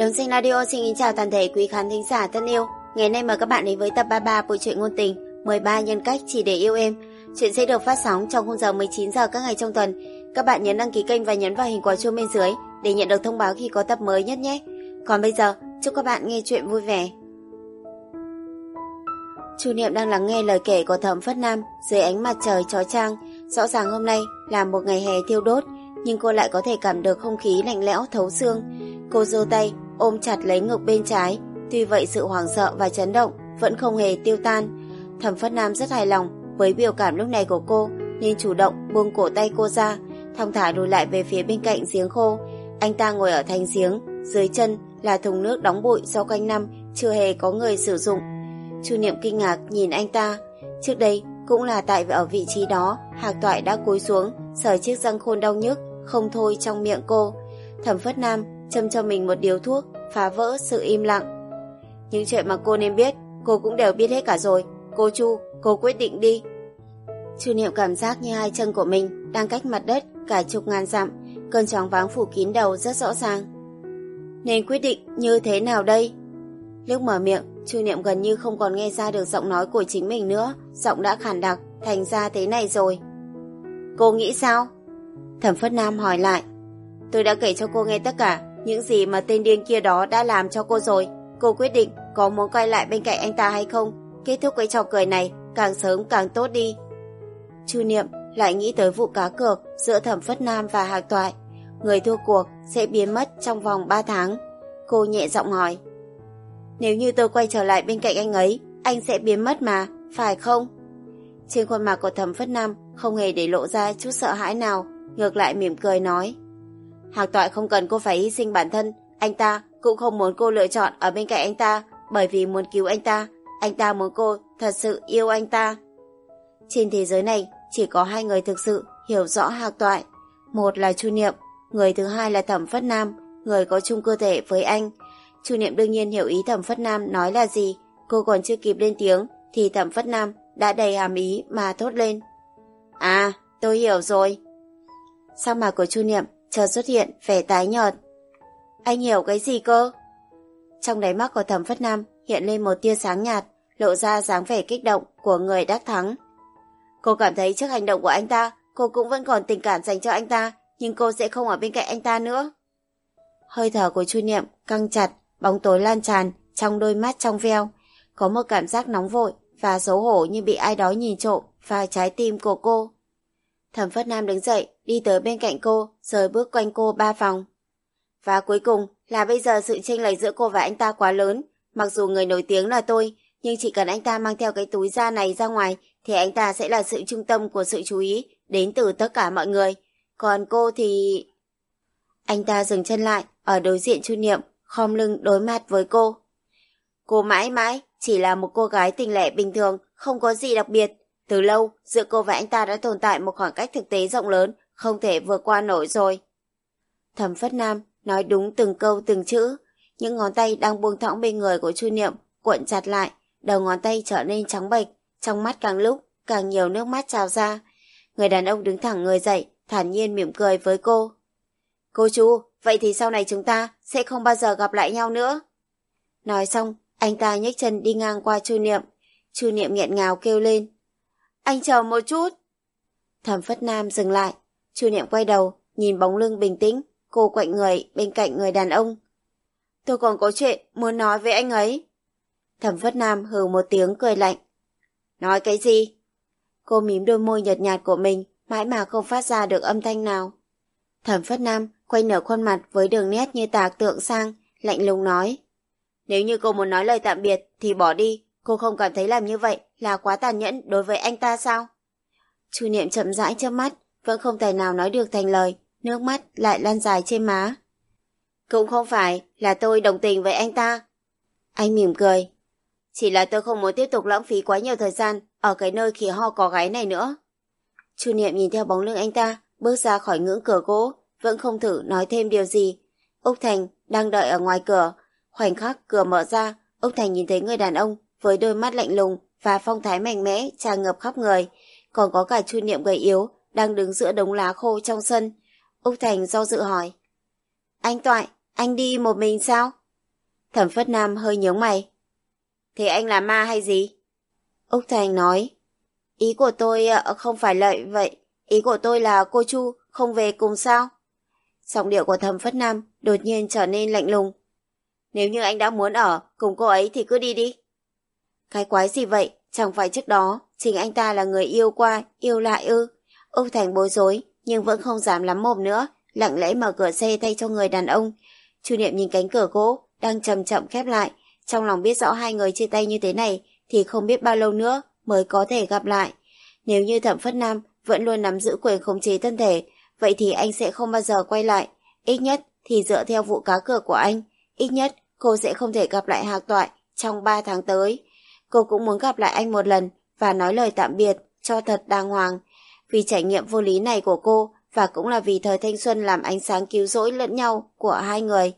đồng sinh radio xin kính chào toàn thể quý khán thính giả thân yêu. Ngày nay mời các bạn đến với tập 33 bộ truyện ngôn tình 13 nhân cách chỉ để yêu em. Chuyện sẽ được phát sóng trong khung giờ 19 giờ các ngày trong tuần. Các bạn nhấn đăng ký kênh và nhấn vào hình quả chuông bên dưới để nhận được thông báo khi có tập mới nhất nhé. Còn bây giờ, chúc các bạn nghe chuyện vui vẻ. Chu Niệm đang lắng nghe lời kể của Thẩm Phất Nam dưới ánh mặt trời chói chang. Rõ ràng hôm nay là một ngày hè thiêu đốt, nhưng cô lại có thể cảm được không khí lạnh lẽo thấu xương. Cô giơ tay, ôm chặt lấy ngực bên trái, tuy vậy sự hoảng sợ và chấn động vẫn không hề tiêu tan. Thẩm Phất Nam rất hài lòng với biểu cảm lúc này của cô, nên chủ động buông cổ tay cô ra, thong thả lùi lại về phía bên cạnh giếng khô. Anh ta ngồi ở thành giếng, dưới chân là thùng nước đóng bụi do quanh năm chưa hề có người sử dụng. Chu Niệm kinh ngạc nhìn anh ta. Trước đây cũng là tại ở vị trí đó, Hạc Toại đã cúi xuống, sờ chiếc răng khôn đau nhức, không thôi trong miệng cô. Thẩm Phất Nam châm cho mình một điều thuốc, phá vỡ sự im lặng. Những chuyện mà cô nên biết, cô cũng đều biết hết cả rồi. Cô Chu, cô quyết định đi. Chu Niệm cảm giác như hai chân của mình đang cách mặt đất cả chục ngàn dặm, cơn choáng váng phủ kín đầu rất rõ ràng. Nên quyết định như thế nào đây? Lúc mở miệng, Chu Niệm gần như không còn nghe ra được giọng nói của chính mình nữa, giọng đã khàn đặc, thành ra thế này rồi. Cô nghĩ sao? Thẩm Phất Nam hỏi lại. Tôi đã kể cho cô nghe tất cả, những gì mà tên điên kia đó đã làm cho cô rồi. Cô quyết định có muốn quay lại bên cạnh anh ta hay không? Kết thúc cái trò cười này, càng sớm càng tốt đi. Chu Niệm lại nghĩ tới vụ cá cược giữa Thẩm Phất Nam và Hạc Toại. Người thua cuộc sẽ biến mất trong vòng 3 tháng. Cô nhẹ giọng hỏi. Nếu như tôi quay trở lại bên cạnh anh ấy, anh sẽ biến mất mà, phải không? Trên khuôn mặt của Thẩm Phất Nam không hề để lộ ra chút sợ hãi nào, ngược lại mỉm cười nói. Hạc Toại không cần cô phải hy sinh bản thân, anh ta cũng không muốn cô lựa chọn ở bên cạnh anh ta, bởi vì muốn cứu anh ta, anh ta muốn cô thật sự yêu anh ta. Trên thế giới này chỉ có hai người thực sự hiểu rõ Hạc Toại, một là Chu Niệm, người thứ hai là Thẩm Phất Nam, người có chung cơ thể với anh. Chu Niệm đương nhiên hiểu ý Thẩm Phất Nam nói là gì, cô còn chưa kịp lên tiếng thì Thẩm Phất Nam đã đầy hàm ý mà thốt lên. À, tôi hiểu rồi. Sao mặt của Chu Niệm chợt xuất hiện vẻ tái nhợt. Anh hiểu cái gì cơ? Trong đáy mắt của Thẩm Phất Nam hiện lên một tia sáng nhạt, lộ ra dáng vẻ kích động của người đắc thắng. Cô cảm thấy trước hành động của anh ta, cô cũng vẫn còn tình cảm dành cho anh ta, nhưng cô sẽ không ở bên cạnh anh ta nữa. Hơi thở của Chu Niệm căng chặt, bóng tối lan tràn trong đôi mắt trong veo, có một cảm giác nóng vội và xấu hổ như bị ai đó nhìn trộm vào trái tim của cô. Thẩm Phất Nam đứng dậy, đi tới bên cạnh cô, rồi bước quanh cô ba vòng. Và cuối cùng là bây giờ sự chênh lệch giữa cô và anh ta quá lớn. Mặc dù người nổi tiếng là tôi, nhưng chỉ cần anh ta mang theo cái túi da này ra ngoài thì anh ta sẽ là sự trung tâm của sự chú ý đến từ tất cả mọi người. Còn cô thì... Anh ta dừng chân lại ở đối diện Chu Niệm, khom lưng đối mặt với cô. Cô mãi mãi chỉ là một cô gái tình lẻ bình thường, không có gì đặc biệt. Từ lâu, giữa cô và anh ta đã tồn tại một khoảng cách thực tế rộng lớn, không thể vượt qua nổi rồi. Thẩm Phất Nam nói đúng từng câu từng chữ, những ngón tay đang buông thõng bên người của Chu Niệm cuộn chặt lại, đầu ngón tay trở nên trắng bệch, trong mắt càng lúc càng nhiều nước mắt trào ra. Người đàn ông đứng thẳng người dậy, thản nhiên mỉm cười với cô. Cô Chu, vậy thì sau này chúng ta sẽ không bao giờ gặp lại nhau nữa. Nói xong, anh ta nhếch chân đi ngang qua Chu Niệm. Chu Niệm nghẹn ngào kêu lên. Anh chờ một chút. Thẩm Phất Nam dừng lại. Chu Niệm quay đầu, nhìn bóng lưng bình tĩnh, cô quạnh người bên cạnh người đàn ông. Tôi còn có chuyện muốn nói với anh ấy. Thẩm Phất Nam hừ một tiếng cười lạnh. Nói cái gì? Cô mím đôi môi nhợt nhạt của mình, mãi mà không phát ra được âm thanh nào. Thẩm Phất Nam quay nở khuôn mặt với đường nét như tạc tượng sang, lạnh lùng nói. Nếu như cô muốn nói lời tạm biệt thì bỏ đi, cô không cảm thấy làm như vậy là quá tàn nhẫn đối với anh ta sao? Chu Niệm chậm rãi chớp mắt, vẫn không thể nào nói được thành lời, nước mắt lại lan dài trên má. Cũng không phải là tôi đồng tình với anh ta. Anh mỉm cười. Chỉ là tôi không muốn tiếp tục lãng phí quá nhiều thời gian ở cái nơi khỉ ho có gái này nữa. Chu Niệm nhìn theo bóng lưng anh ta, bước ra khỏi ngưỡng cửa gỗ, vẫn không thử nói thêm điều gì. Úc Thành đang đợi ở ngoài cửa. Khoảnh khắc cửa mở ra, Úc Thành nhìn thấy người đàn ông với đôi mắt lạnh lùng và phong thái mạnh mẽ tràn ngập khắp người. Còn có cả Chu Niệm gầy yếu đang đứng giữa đống lá khô trong sân. Úc Thành do dự hỏi. Anh Toại, anh đi một mình sao? Thẩm Phất Nam hơi nhướng mày. Thế anh là ma hay gì? Úc Thành nói. Ý của tôi ờ, không phải lợi vậy. Ý của tôi là cô Chu không về cùng sao? Giọng điệu của Thẩm Phất Nam đột nhiên trở nên lạnh lùng. Nếu như anh đã muốn ở cùng cô ấy thì cứ đi đi. Cái quái gì vậy? Chẳng phải trước đó chính anh ta là người yêu qua, yêu lại ư? Úc Thành bối rối nhưng vẫn không dám lắm mồm nữa, lặng lẽ mở cửa xe thay cho người đàn ông. Chu Niệm nhìn cánh cửa gỗ đang chậm chậm khép lại, trong lòng biết rõ hai người chia tay như thế này thì không biết bao lâu nữa mới có thể gặp lại. Nếu như Thẩm Phất Nam vẫn luôn nắm giữ quyền khống chế thân thể, vậy thì anh sẽ không bao giờ quay lại. Ít nhất thì dựa theo vụ cá cược của anh, ít nhất cô sẽ không thể gặp lại Hạc Toại trong 3 tháng tới. Cô cũng muốn gặp lại anh một lần và nói lời tạm biệt cho thật đàng hoàng. Vì trải nghiệm vô lý này của cô và cũng là vì thời thanh xuân làm ánh sáng cứu rỗi lẫn nhau của hai người.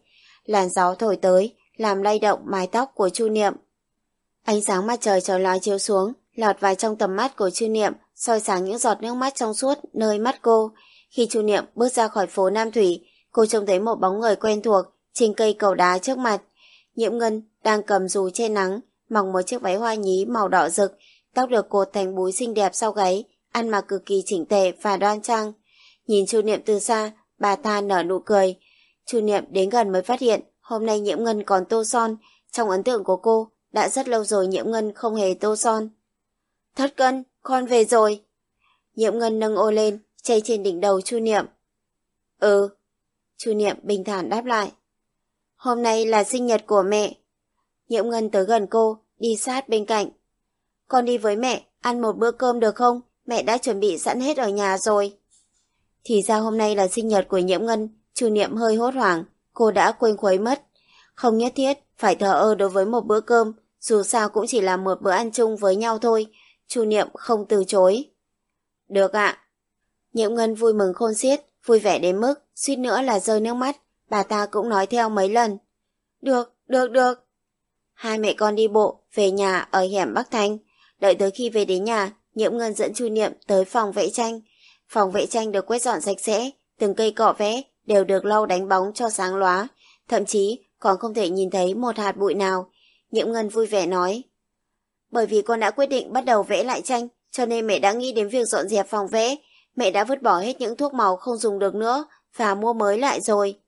Làn gió thổi tới, làm lay động mái tóc của Chu Niệm. Ánh sáng mặt trời trở lại chiếu xuống, lọt vào trong tầm mắt của Chu Niệm, soi sáng những giọt nước mắt trong suốt nơi mắt cô. Khi Chu Niệm bước ra khỏi phố Nam Thủy, cô trông thấy một bóng người quen thuộc trên cây cầu đá trước mặt. Nhiễm Ngân đang cầm dù che nắng, mặc một chiếc váy hoa nhí màu đỏ rực, tóc được cột thành búi xinh đẹp sau gáy, ăn mặc cực kỳ chỉnh tề và đoan trang. Nhìn Chu Niệm từ xa, bà ta nở nụ cười. Chu Niệm đến gần mới phát hiện hôm nay Nhiễm Ngân còn tô son. Trong ấn tượng của cô, đã rất lâu rồi Nhiễm Ngân không hề tô son. Thất cân, con về rồi. Nhiễm Ngân nâng ô lên, chay trên đỉnh đầu Chu Niệm. Ừ. Chu Niệm bình thản đáp lại. Hôm nay là sinh nhật của mẹ. Nhiễm Ngân tới gần cô, đi sát bên cạnh. Con đi với mẹ, ăn một bữa cơm được không? Mẹ đã chuẩn bị sẵn hết ở nhà rồi. Thì ra hôm nay là sinh nhật của Nhiễm Ngân, Chu Niệm hơi hốt hoảng, cô đã quên khuấy mất. Không nhất thiết phải thờ ơ đối với một bữa cơm, dù sao cũng chỉ là một bữa ăn chung với nhau thôi. Chu Niệm không từ chối. Được ạ. Nhiễm Ngân vui mừng khôn xiết, vui vẻ đến mức suýt nữa là rơi nước mắt. Bà ta cũng nói theo mấy lần. Được, được, được. Hai mẹ con đi bộ về nhà ở hẻm Bắc Thanh. Đợi tới khi về đến nhà, Nhiễm Ngân dẫn Chu Niệm tới phòng vẽ tranh. Phòng vẽ tranh được quét dọn sạch sẽ, từng cây cọ vẽ đều được lau đánh bóng cho sáng lóa, thậm chí còn không thể nhìn thấy một hạt bụi nào. Nhiễm Ngân vui vẻ nói. Bởi vì con đã quyết định bắt đầu vẽ lại tranh, cho nên mẹ đã nghĩ đến việc dọn dẹp phòng vẽ. Mẹ đã vứt bỏ hết những thuốc màu không dùng được nữa và mua mới lại rồi.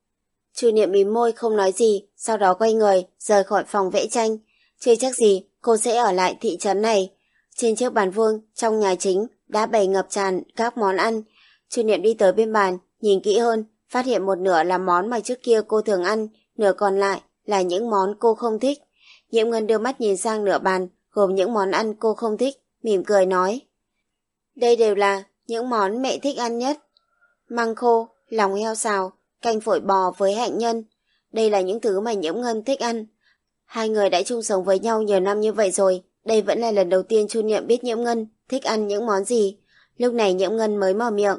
Chu Niệm mím môi không nói gì, sau đó quay người, rời khỏi phòng vẽ tranh. Chưa chắc gì cô sẽ ở lại thị trấn này. Trên chiếc bàn vuông, trong nhà chính, đã bày ngập tràn các món ăn. Chu Niệm đi tới bên bàn, nhìn kỹ hơn, phát hiện một nửa là món mà trước kia cô thường ăn, nửa còn lại là những món cô không thích. Nhiễm Ngân đưa mắt nhìn sang nửa bàn, gồm những món ăn cô không thích, mỉm cười nói. Đây đều là những món mẹ thích ăn nhất. Măng khô, lòng heo xào, canh phổi bò với hạnh nhân. Đây là những thứ mà Nhiễm Ngân thích ăn. Hai người đã chung sống với nhau nhiều năm như vậy rồi, đây vẫn là lần đầu tiên Chu Niệm biết Nhiễm Ngân thích ăn những món gì. Lúc này Nhiễm Ngân mới mở miệng.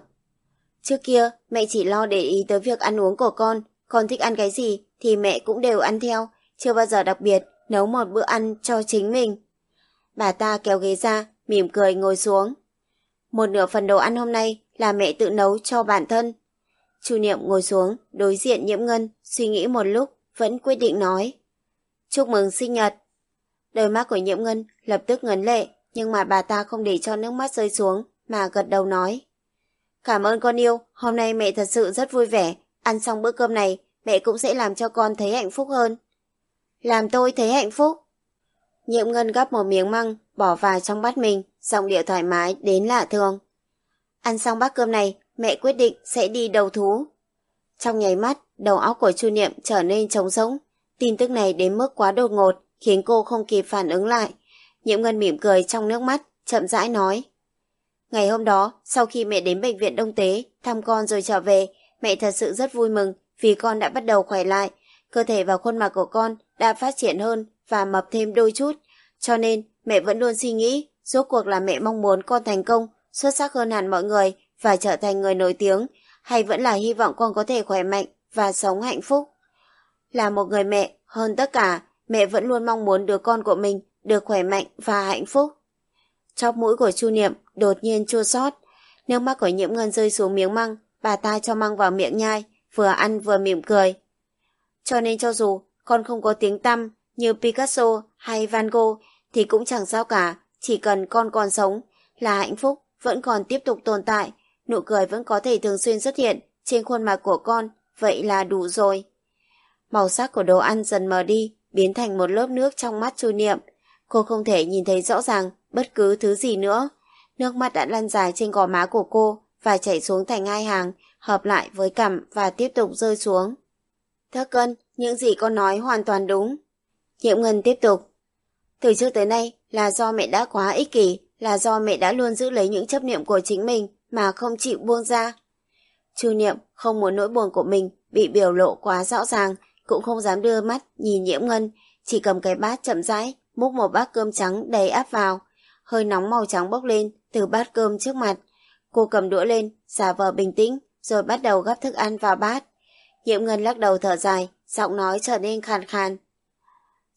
Trước kia, mẹ chỉ lo để ý tới việc ăn uống của con, con thích ăn cái gì thì mẹ cũng đều ăn theo, chưa bao giờ đặc biệt nấu một bữa ăn cho chính mình. Bà ta kéo ghế ra, mỉm cười ngồi xuống. Một nửa phần đồ ăn hôm nay là mẹ tự nấu cho bản thân. Chu Niệm ngồi xuống, đối diện Nhiễm Ngân, suy nghĩ một lúc, vẫn quyết định nói. Chúc mừng sinh nhật. Đôi mắt của Nhiễm Ngân lập tức ngấn lệ, nhưng mà bà ta không để cho nước mắt rơi xuống, mà gật đầu nói. Cảm ơn con yêu, hôm nay mẹ thật sự rất vui vẻ, ăn xong bữa cơm này, mẹ cũng sẽ làm cho con thấy hạnh phúc hơn. Làm tôi thấy hạnh phúc. Nhiễm Ngân gắp một miếng măng, bỏ vào trong bát mình, giọng điệu thoải mái đến lạ thường. Ăn xong bát cơm này, mẹ quyết định sẽ đi đầu thú. Trong nháy mắt, đầu óc của Chu Niệm trở nên trống rỗng. Tin tức này đến mức quá đột ngột, khiến cô không kịp phản ứng lại. Nhiễm Ngân mỉm cười trong nước mắt, chậm rãi nói. Ngày hôm đó, sau khi mẹ đến bệnh viện Đông Tế, thăm con rồi trở về, mẹ thật sự rất vui mừng vì con đã bắt đầu khỏe lại. Cơ thể và khuôn mặt của con đã phát triển hơn và mập thêm đôi chút. Cho nên, mẹ vẫn luôn suy nghĩ, rốt cuộc là mẹ mong muốn con thành công, xuất sắc hơn hẳn mọi người và trở thành người nổi tiếng, hay vẫn là hy vọng con có thể khỏe mạnh và sống hạnh phúc. Là một người mẹ, hơn tất cả, mẹ vẫn luôn mong muốn đứa con của mình được khỏe mạnh và hạnh phúc. Chóp mũi của Chu Niệm đột nhiên chua xót, nước mắt của Nhiễm Ngân rơi xuống miếng măng, bà ta cho măng vào miệng nhai, vừa ăn vừa mỉm cười. Cho nên cho dù con không có tiếng tăm như Picasso hay Van Gogh thì cũng chẳng sao cả, chỉ cần con còn sống là hạnh phúc vẫn còn tiếp tục tồn tại, nụ cười vẫn có thể thường xuyên xuất hiện trên khuôn mặt của con, vậy là đủ rồi. Màu sắc của đồ ăn dần mờ đi, biến thành một lớp nước trong mắt Chu Niệm. Cô không thể nhìn thấy rõ ràng bất cứ thứ gì nữa. Nước mắt đã lăn dài trên gò má của cô và chảy xuống thành hai hàng, hợp lại với cằm và tiếp tục rơi xuống. Thất cân, những gì con nói hoàn toàn đúng. Nhiệm Ngân tiếp tục. Từ trước tới nay là do mẹ đã quá ích kỷ, là do mẹ đã luôn giữ lấy những chấp niệm của chính mình mà không chịu buông ra. Chu Niệm không muốn nỗi buồn của mình bị biểu lộ quá rõ ràng, cũng không dám đưa mắt nhìn Nhiễm Ngân, chỉ cầm cái bát chậm rãi, múc một bát cơm trắng đầy áp vào. Hơi nóng màu trắng bốc lên từ bát cơm trước mặt. Cô cầm đũa lên, giả vờ bình tĩnh, rồi bắt đầu gắp thức ăn vào bát. Nhiễm Ngân lắc đầu thở dài, giọng nói trở nên khàn khàn.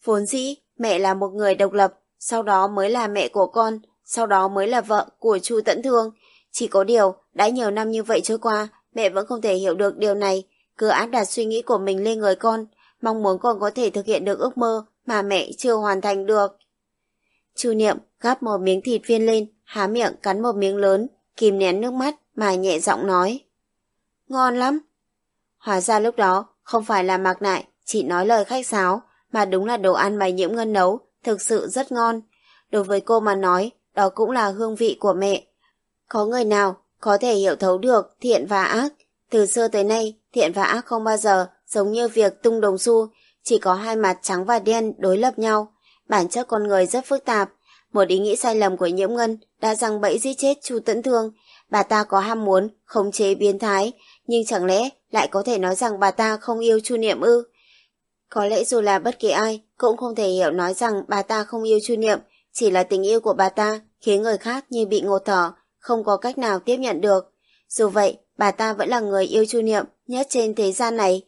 Vốn dĩ, mẹ là một người độc lập, sau đó mới là mẹ của con, sau đó mới là vợ của Chu Tẫn Thương. Chỉ có điều, đã nhiều năm như vậy trôi qua, mẹ vẫn không thể hiểu được điều này, cứ áp đặt suy nghĩ của mình lên người con, mong muốn con có thể thực hiện được ước mơ mà mẹ chưa hoàn thành được. Chu Niệm gắp một miếng thịt viên lên, há miệng cắn một miếng lớn, kìm nén nước mắt mà nhẹ giọng nói. Ngon lắm. Hóa ra lúc đó không phải là mặc nại, chỉ nói lời khách sáo, mà đúng là đồ ăn mà nhiễm ngân nấu, thực sự rất ngon. Đối với cô mà nói, đó cũng là hương vị của mẹ. Có người nào có thể hiểu thấu được thiện và ác? Từ xưa tới nay, thiện và ác không bao giờ giống như việc tung đồng xu, chỉ có hai mặt trắng và đen đối lập nhau. Bản chất con người rất phức tạp. Một ý nghĩ sai lầm của nhiễm ngân đã răng bẫy giết chết Chu Tẫn Thương. Bà ta có ham muốn, khống chế biến thái, nhưng chẳng lẽ lại có thể nói rằng bà ta không yêu Chu Niệm ư? Có lẽ dù là bất kỳ ai cũng không thể hiểu nói rằng bà ta không yêu Chu Niệm, chỉ là tình yêu của bà ta khiến người khác như bị ngột thở, không có cách nào tiếp nhận được. Dù vậy, bà ta vẫn là người yêu Chu Niệm nhất trên thế gian này.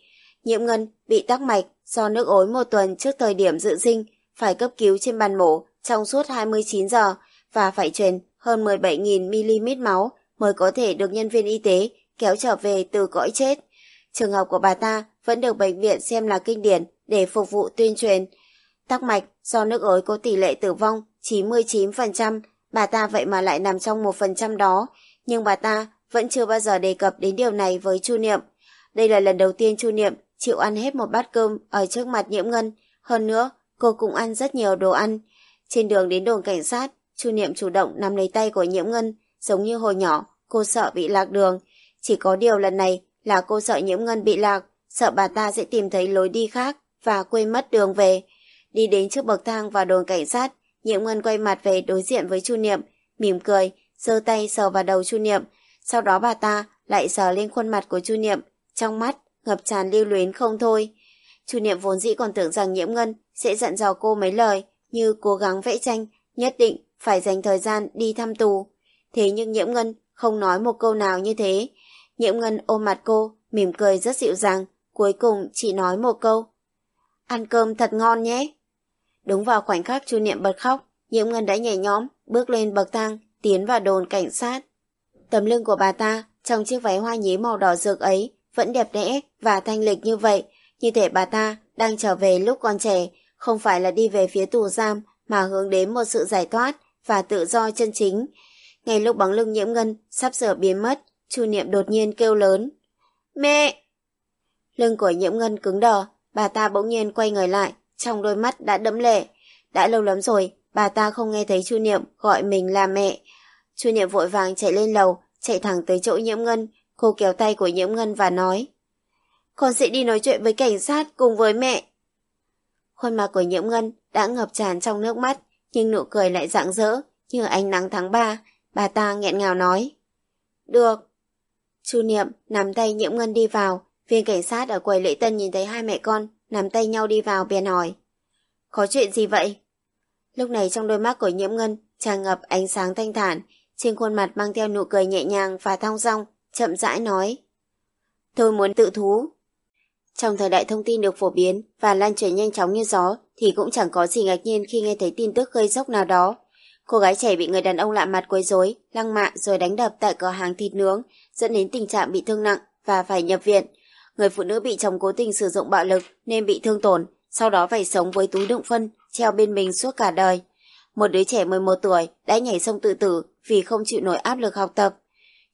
Nhiễm Ngân bị tắc mạch do nước ối một tuần trước thời điểm dự sinh, phải cấp cứu trên bàn mổ trong suốt 29 giờ và phải truyền hơn 17.000 mm máu mới có thể được nhân viên y tế kéo trở về từ cõi chết. Trường hợp của bà ta vẫn được bệnh viện xem là kinh điển để phục vụ tuyên truyền. Tắc mạch do nước ối có tỷ lệ tử vong 99%, bà ta vậy mà lại nằm trong một phần trăm đó, nhưng bà ta vẫn chưa bao giờ đề cập đến điều này với Chu Niệm. Đây là lần đầu tiên Chu Niệm chịu ăn hết một bát cơm ở trước mặt Nhiễm Ngân, hơn nữa, cô cũng ăn rất nhiều đồ ăn. Trên đường đến đồn cảnh sát, Chu Niệm chủ động nắm lấy tay của Nhiễm Ngân, giống như hồi nhỏ, cô sợ bị lạc đường. Chỉ có điều lần này là cô sợ Nhiễm Ngân bị lạc, sợ bà ta sẽ tìm thấy lối đi khác và quên mất đường về. Đi đến trước bậc thang vào đồn cảnh sát, Nhiệm Ngân quay mặt về đối diện với Chu Niệm, mỉm cười, giơ tay sờ vào đầu Chu Niệm, sau đó bà ta lại sờ lên khuôn mặt của Chu Niệm, trong mắt ngập tràn lưu luyến không thôi. Chu Niệm vốn dĩ còn tưởng rằng Nhiễm Ngân sẽ dặn dò cô mấy lời như cố gắng vẽ tranh, nhất định phải dành thời gian đi thăm tù. Thế nhưng Nhiễm Ngân không nói một câu nào như thế. Nhiễm Ngân ôm mặt cô, mỉm cười rất dịu dàng, cuối cùng chỉ nói một câu. Ăn cơm thật ngon nhé. Đúng vào khoảnh khắc Chu Niệm bật khóc, Nhiễm Ngân đã nhảy nhóm, bước lên bậc thang, tiến vào đồn cảnh sát. Tấm lưng của bà ta, trong chiếc váy hoa nhí màu đỏ rực ấy, vẫn đẹp đẽ và thanh lịch như vậy, như thể bà ta đang trở về lúc còn trẻ, không phải là đi về phía tù giam, mà hướng đến một sự giải thoát và tự do chân chính. Ngay lúc bóng lưng nhiễm ngân sắp sửa biến mất, Chu Niệm đột nhiên kêu lớn. Mẹ! Lưng của nhiễm ngân cứng đờ, bà ta bỗng nhiên quay người lại, trong đôi mắt đã đẫm lệ. Đã lâu lắm rồi, bà ta không nghe thấy Chu Niệm gọi mình là mẹ. Chu Niệm vội vàng chạy lên lầu, chạy thẳng tới chỗ nhiễm ngân, cô kéo tay của nhiễm ngân và nói. Con sẽ đi nói chuyện với cảnh sát cùng với mẹ. Khuôn mặt của nhiễm ngân đã ngập tràn trong nước mắt, nhưng nụ cười lại rạng rỡ như ánh nắng tháng 3. Bà ta nghẹn ngào nói. Được. Chu Niệm nắm tay nhiễm ngân đi vào, viên cảnh sát ở quầy lễ tân nhìn thấy hai mẹ con nắm tay nhau đi vào bèn hỏi. Có chuyện gì vậy? Lúc này trong đôi mắt của nhiễm ngân tràn ngập ánh sáng thanh thản, trên khuôn mặt mang theo nụ cười nhẹ nhàng và thong dong, chậm rãi nói. Tôi muốn tự thú. Trong thời đại thông tin được phổ biến và lan truyền nhanh chóng như gió thì cũng chẳng có gì ngạc nhiên khi nghe thấy tin tức gây sốc nào đó. Cô gái trẻ bị người đàn ông lạ mặt quấy rối, lăng mạ rồi đánh đập tại cửa hàng thịt nướng, dẫn đến tình trạng bị thương nặng và phải nhập viện. Người phụ nữ bị chồng cố tình sử dụng bạo lực nên bị thương tổn, sau đó phải sống với túi đựng phân, treo bên mình suốt cả đời. Một đứa trẻ 11 tuổi đã nhảy sông tự tử vì không chịu nổi áp lực học tập.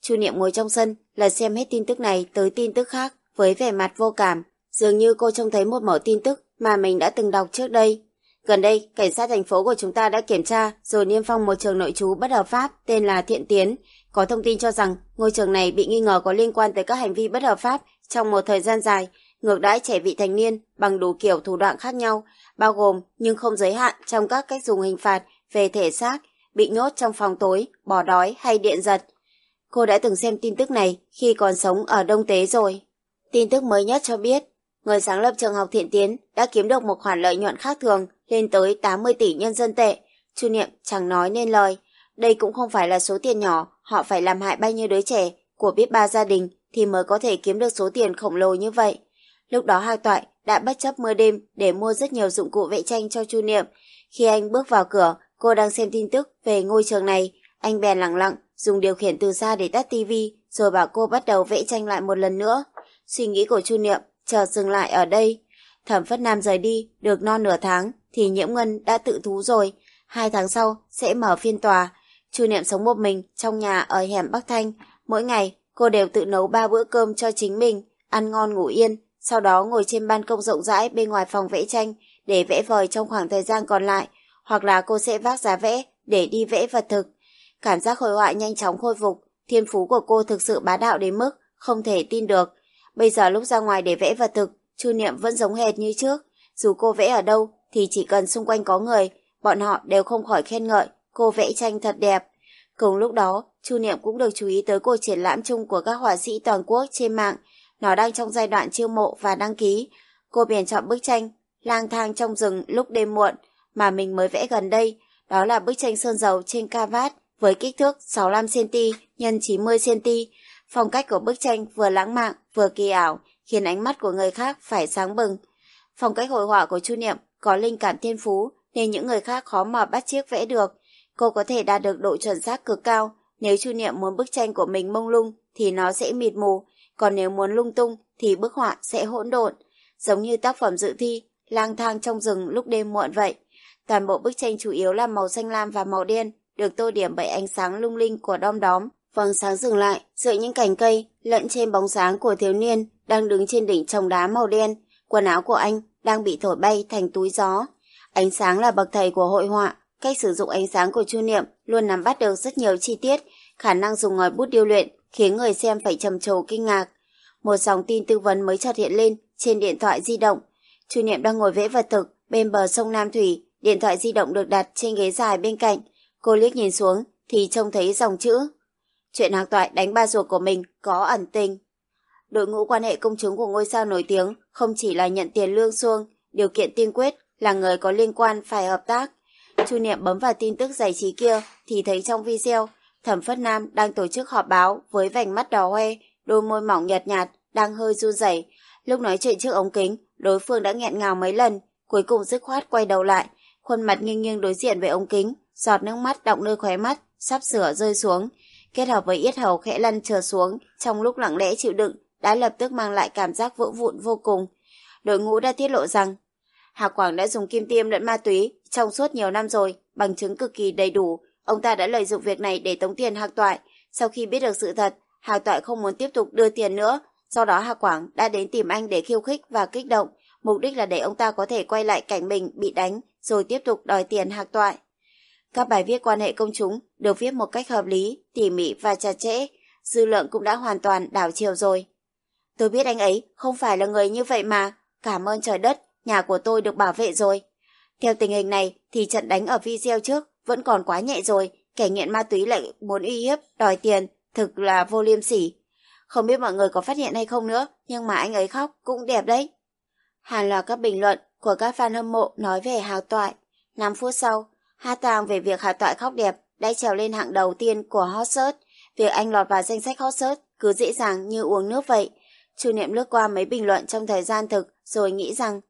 Chu Niệm ngồi trong sân, là xem hết tin tức này tới tin tức khác với vẻ mặt vô cảm. Dường như cô trông thấy một mẩu tin tức mà mình đã từng đọc trước đây. Gần đây, cảnh sát thành phố của chúng ta đã kiểm tra rồi niêm phong một trường nội trú bất hợp pháp tên là Thiện Tiến. Có thông tin cho rằng ngôi trường này bị nghi ngờ có liên quan tới các hành vi bất hợp pháp trong một thời gian dài, ngược đãi trẻ vị thành niên bằng đủ kiểu thủ đoạn khác nhau, bao gồm nhưng không giới hạn trong các cách dùng hình phạt về thể xác, bị nhốt trong phòng tối, bỏ đói hay điện giật. Cô đã từng xem tin tức này khi còn sống ở Đông Tế rồi. Tin tức mới nhất cho biết, người sáng lập trường học Thiện Tiến đã kiếm được một khoản lợi nhuận khác thường lên tới 80 tỷ nhân dân tệ. Chu Niệm chẳng nói nên lời. Đây cũng không phải là số tiền nhỏ, họ phải làm hại bao nhiêu đứa trẻ của biết ba gia đình thì mới có thể kiếm được số tiền khổng lồ như vậy. Lúc đó Hạc Toại đã bất chấp mưa đêm để mua rất nhiều dụng cụ vẽ tranh cho Chu Niệm. Khi anh bước vào cửa, cô đang xem tin tức về ngôi trường này. Anh bèn lặng lặng, dùng điều khiển từ xa để tắt tivi, rồi bảo cô bắt đầu vẽ tranh lại một lần nữa. Suy nghĩ của Chu Niệm chợt dừng lại ở đây. Thẩm Phất Nam rời đi, được non nửa tháng, thì Nhiễm Ngân đã tự thú rồi. Hai tháng sau sẽ mở phiên tòa. Chu Niệm sống một mình trong nhà ở hẻm Bắc Thanh. Mỗi ngày, cô đều tự nấu ba bữa cơm cho chính mình, ăn ngon ngủ yên, sau đó ngồi trên ban công rộng rãi bên ngoài phòng vẽ tranh để vẽ vời trong khoảng thời gian còn lại, hoặc là cô sẽ vác giá vẽ để đi vẽ vật thực. Cảm giác hội họa nhanh chóng khôi phục, thiên phú của cô thực sự bá đạo đến mức không thể tin được. Bây giờ lúc ra ngoài để vẽ vật thực, Chu Niệm vẫn giống hệt như trước. Dù cô vẽ ở đâu thì chỉ cần xung quanh có người, bọn họ đều không khỏi khen ngợi cô vẽ tranh thật đẹp. Cùng lúc đó, Chu Niệm cũng được chú ý tới cuộc triển lãm chung của các họa sĩ toàn quốc trên mạng. Nó đang trong giai đoạn chiêu mộ và đăng ký. Cô bèn chọn bức tranh lang thang trong rừng lúc đêm muộn mà mình mới vẽ gần đây. Đó là bức tranh sơn dầu trên canvas với kích thước 65cm x 90cm. Phong cách của bức tranh vừa lãng mạn vừa kỳ ảo, khiến ánh mắt của người khác phải sáng bừng. Phong cách hội họa của Chu Niệm có linh cảm thiên phú nên những người khác khó mà bắt chiếc vẽ được. Cô có thể đạt được độ chuẩn xác cực cao. Nếu Chu Niệm muốn bức tranh của mình mông lung thì nó sẽ mịt mù, còn nếu muốn lung tung thì bức họa sẽ hỗn độn. Giống như tác phẩm dự thi, lang thang trong rừng lúc đêm muộn vậy. Toàn bộ bức tranh chủ yếu là màu xanh lam và màu đen, được tô điểm bởi ánh sáng lung linh của đom đóm. Vầng sáng dừng lại, giữa những cành cây, lẫn trên bóng sáng của thiếu niên đang đứng trên đỉnh trồng đá màu đen. Quần áo của anh đang bị thổi bay thành túi gió. Ánh sáng là bậc thầy của hội họa, cách sử dụng ánh sáng của Chu Niệm luôn nắm bắt được rất nhiều chi tiết, khả năng dùng ngòi bút điêu luyện khiến người xem phải trầm trồ kinh ngạc. Một dòng tin tư vấn mới chợt hiện lên trên điện thoại di động. Chu Niệm đang ngồi vẽ vật thực bên bờ sông Nam Thủy, điện thoại di động được đặt trên ghế dài bên cạnh. Cô liếc nhìn xuống thì trông thấy dòng chữ. Chuyện hàng Toại đánh ba ruột của mình có ẩn tình. Đội ngũ quan hệ công chúng của ngôi sao nổi tiếng không chỉ là nhận tiền lương xuông, điều kiện tiên quyết là người có liên quan phải hợp tác. Chu Niệm bấm vào tin tức giải trí kia thì thấy trong video Thẩm Phất Nam đang tổ chức họp báo với vành mắt đỏ hoe, đôi môi mỏng nhợt nhạt, đang hơi run rẩy. Lúc nói chuyện trước ống kính, đối phương đã nghẹn ngào mấy lần, cuối cùng dứt khoát quay đầu lại, khuôn mặt nghiêng nghiêng đối diện với ống kính, giọt nước mắt đọng nơi khóe mắt, sắp sửa rơi xuống, kết hợp với yết hầu khẽ lăn trở xuống trong lúc lặng lẽ chịu đựng, đã lập tức mang lại cảm giác vỡ vụn vô cùng. Đội ngũ đã tiết lộ rằng Hà Quảng đã dùng kim tiêm lẫn ma túy trong suốt nhiều năm rồi, bằng chứng cực kỳ đầy đủ. Ông ta đã lợi dụng việc này để tống tiền Hạc Toại. Sau khi biết được sự thật, Hạc Toại không muốn tiếp tục đưa tiền nữa. Sau đó Hà Quảng đã đến tìm anh để khiêu khích và kích động. Mục đích là để ông ta có thể quay lại cảnh mình bị đánh rồi tiếp tục đòi tiền Hạc Toại. Các bài viết quan hệ công chúng được viết một cách hợp lý, tỉ mỉ và chặt chẽ. Dư luận cũng đã hoàn toàn đảo chiều rồi. Tôi biết anh ấy không phải là người như vậy mà. Cảm ơn trời đất, nhà của tôi được bảo vệ rồi. Theo tình hình này thì trận đánh ở video trước vẫn còn quá nhẹ rồi, kẻ nghiện ma túy lại muốn uy hiếp, đòi tiền, thực là vô liêm sỉ. Không biết mọi người có phát hiện hay không nữa, nhưng mà anh ấy khóc cũng đẹp đấy. Hàn loạt các bình luận của các fan hâm mộ nói về Hào Toại. 5 phút sau, Ha tàng về việc Hào Toại khóc đẹp đã trèo lên hạng đầu tiên của Hot Search. Việc anh lọt vào danh sách Hot Search cứ dễ dàng như uống nước vậy. Chu Niệm lướt qua mấy bình luận trong thời gian thực rồi nghĩ rằng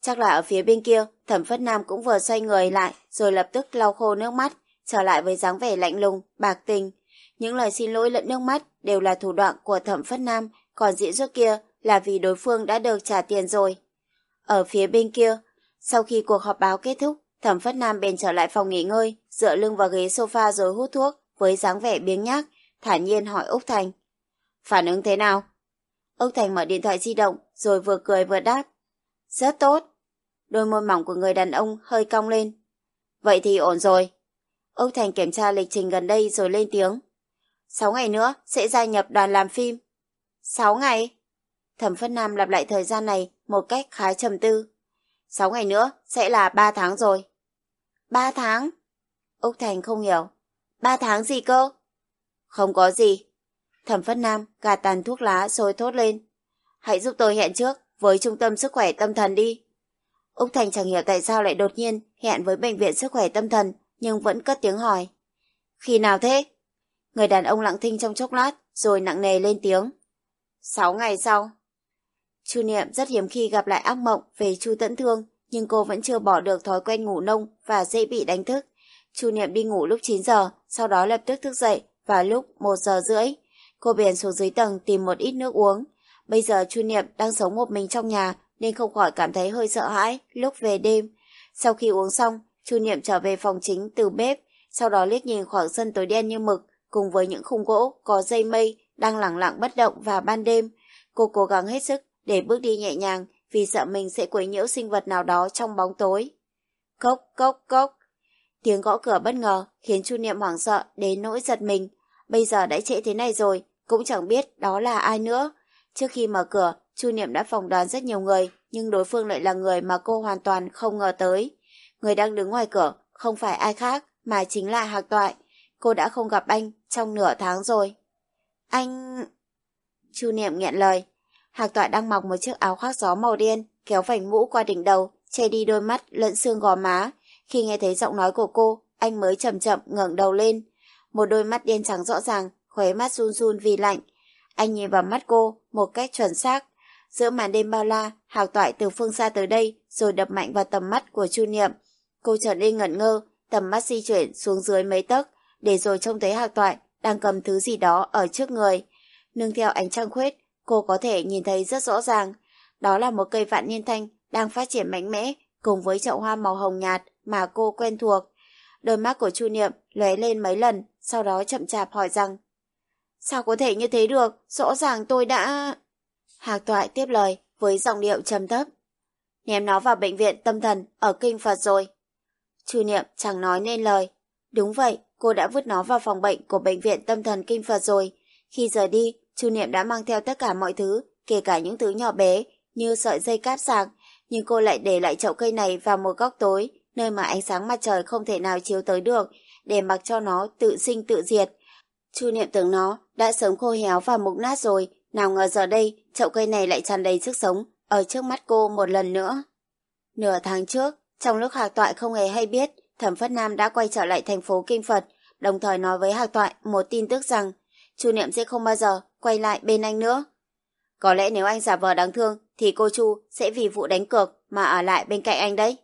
chắc là ở phía bên kia thẩm phất nam cũng vừa xoay người lại rồi lập tức lau khô nước mắt trở lại với dáng vẻ lạnh lùng, bạc tình. Những lời xin lỗi lẫn nước mắt đều là thủ đoạn của thẩm phất nam còn diễn xuất kia là vì đối phương đã được trả tiền rồi. Ở phía bên kia, Sau khi cuộc họp báo kết thúc, Thẩm Phất Nam bèn trở lại phòng nghỉ ngơi, dựa lưng vào ghế sofa rồi hút thuốc, với dáng vẻ biếng nhác, thản nhiên hỏi Úc Thành. Phản ứng thế nào? Úc Thành mở điện thoại di động, rồi vừa cười vừa đáp. Rất tốt. Đôi môi mỏng của người đàn ông hơi cong lên. Vậy thì ổn rồi. Úc Thành kiểm tra lịch trình gần đây rồi lên tiếng. Sáu ngày nữa sẽ gia nhập đoàn làm phim. Sáu ngày? Thẩm Phất Nam lặp lại thời gian này một cách khá trầm tư. Sáu ngày nữa sẽ là ba tháng rồi. Ba tháng? Úc Thành không hiểu. Ba tháng gì cơ? Không có gì. Thẩm Phất Nam gạt tàn thuốc lá rồi thốt lên. Hãy giúp tôi hẹn trước với trung tâm sức khỏe tâm thần đi. Úc Thành chẳng hiểu tại sao lại đột nhiên hẹn với bệnh viện sức khỏe tâm thần nhưng vẫn cất tiếng hỏi. Khi nào thế? Người đàn ông lặng thinh trong chốc lát rồi nặng nề lên tiếng. Sáu ngày sau. Chu Niệm rất hiếm khi gặp lại ác mộng về Chu Tẫn Thương nhưng cô vẫn chưa bỏ được thói quen ngủ nông và dễ bị đánh thức. Chu Niệm đi ngủ lúc 9 giờ, sau đó lập tức thức dậy vào lúc 1 giờ rưỡi. Cô bèn xuống dưới tầng tìm một ít nước uống. Bây giờ Chu Niệm đang sống một mình trong nhà nên không khỏi cảm thấy hơi sợ hãi lúc về đêm. Sau khi uống xong, Chu Niệm trở về phòng chính từ bếp, sau đó liếc nhìn khoảng sân tối đen như mực cùng với những khung gỗ có dây mây đang lẳng lặng bất động vào ban đêm. Cô cố gắng hết sức để bước đi nhẹ nhàng vì sợ mình sẽ quấy nhiễu sinh vật nào đó trong bóng tối. Cốc, cốc, cốc. Tiếng gõ cửa bất ngờ khiến Chu Niệm hoảng sợ đến nỗi giật mình. Bây giờ đã trễ thế này rồi, cũng chẳng biết đó là ai nữa. Trước khi mở cửa, Chu Niệm đã phỏng đoán rất nhiều người, nhưng đối phương lại là người mà cô hoàn toàn không ngờ tới. Người đang đứng ngoài cửa không phải ai khác, mà chính là Hạc Toại. Cô đã không gặp anh trong nửa tháng rồi. Anh... Chu Niệm nghẹn lời. Hạc Toại đang mặc một chiếc áo khoác gió màu đen, kéo vành mũ qua đỉnh đầu, che đi đôi mắt lẫn xương gò má. Khi nghe thấy giọng nói của cô, anh mới chậm chậm ngẩng đầu lên. Một đôi mắt đen trắng rõ ràng, khóe mắt run run vì lạnh. Anh nhìn vào mắt cô một cách chuẩn xác. Giữa màn đêm bao la, hào Toại từ phương xa tới đây rồi đập mạnh vào tầm mắt của Chu Niệm. Cô trở nên ngẩn ngơ, tầm mắt di chuyển xuống dưới mấy tấc, để rồi trông thấy Hào Toại đang cầm thứ gì đó ở trước người. Nương theo ánh trăng khuyết, cô có thể nhìn thấy rất rõ ràng. Đó là một cây vạn niên thanh đang phát triển mạnh mẽ cùng với chậu hoa màu hồng nhạt mà cô quen thuộc. Đôi mắt của Chu Niệm lóe lên mấy lần, sau đó chậm chạp hỏi rằng Sao có thể như thế được? Rõ ràng tôi đã... Hạc Toại tiếp lời với giọng điệu trầm thấp. Ném nó vào bệnh viện tâm thần ở Kinh Phật rồi. Chu Niệm chẳng nói nên lời. Đúng vậy, cô đã vứt nó vào phòng bệnh của bệnh viện tâm thần Kinh Phật rồi. Khi rời đi, Chu Niệm đã mang theo tất cả mọi thứ, kể cả những thứ nhỏ bé như sợi dây cáp sạc, nhưng cô lại để lại chậu cây này vào một góc tối, nơi mà ánh sáng mặt trời không thể nào chiếu tới được, để mặc cho nó tự sinh tự diệt. Chu Niệm tưởng nó đã sớm khô héo và mục nát rồi, nào ngờ giờ đây chậu cây này lại tràn đầy sức sống ở trước mắt cô một lần nữa. Nửa tháng trước, trong lúc Hạc Toại không hề hay biết, Thẩm Phất Nam đã quay trở lại thành phố Kinh Phật, đồng thời nói với Hạc Toại một tin tức rằng Chu Niệm sẽ không bao giờ quay lại bên anh nữa. Có lẽ nếu anh giả vờ đáng thương thì cô Chu sẽ vì vụ đánh cược mà ở lại bên cạnh anh đấy.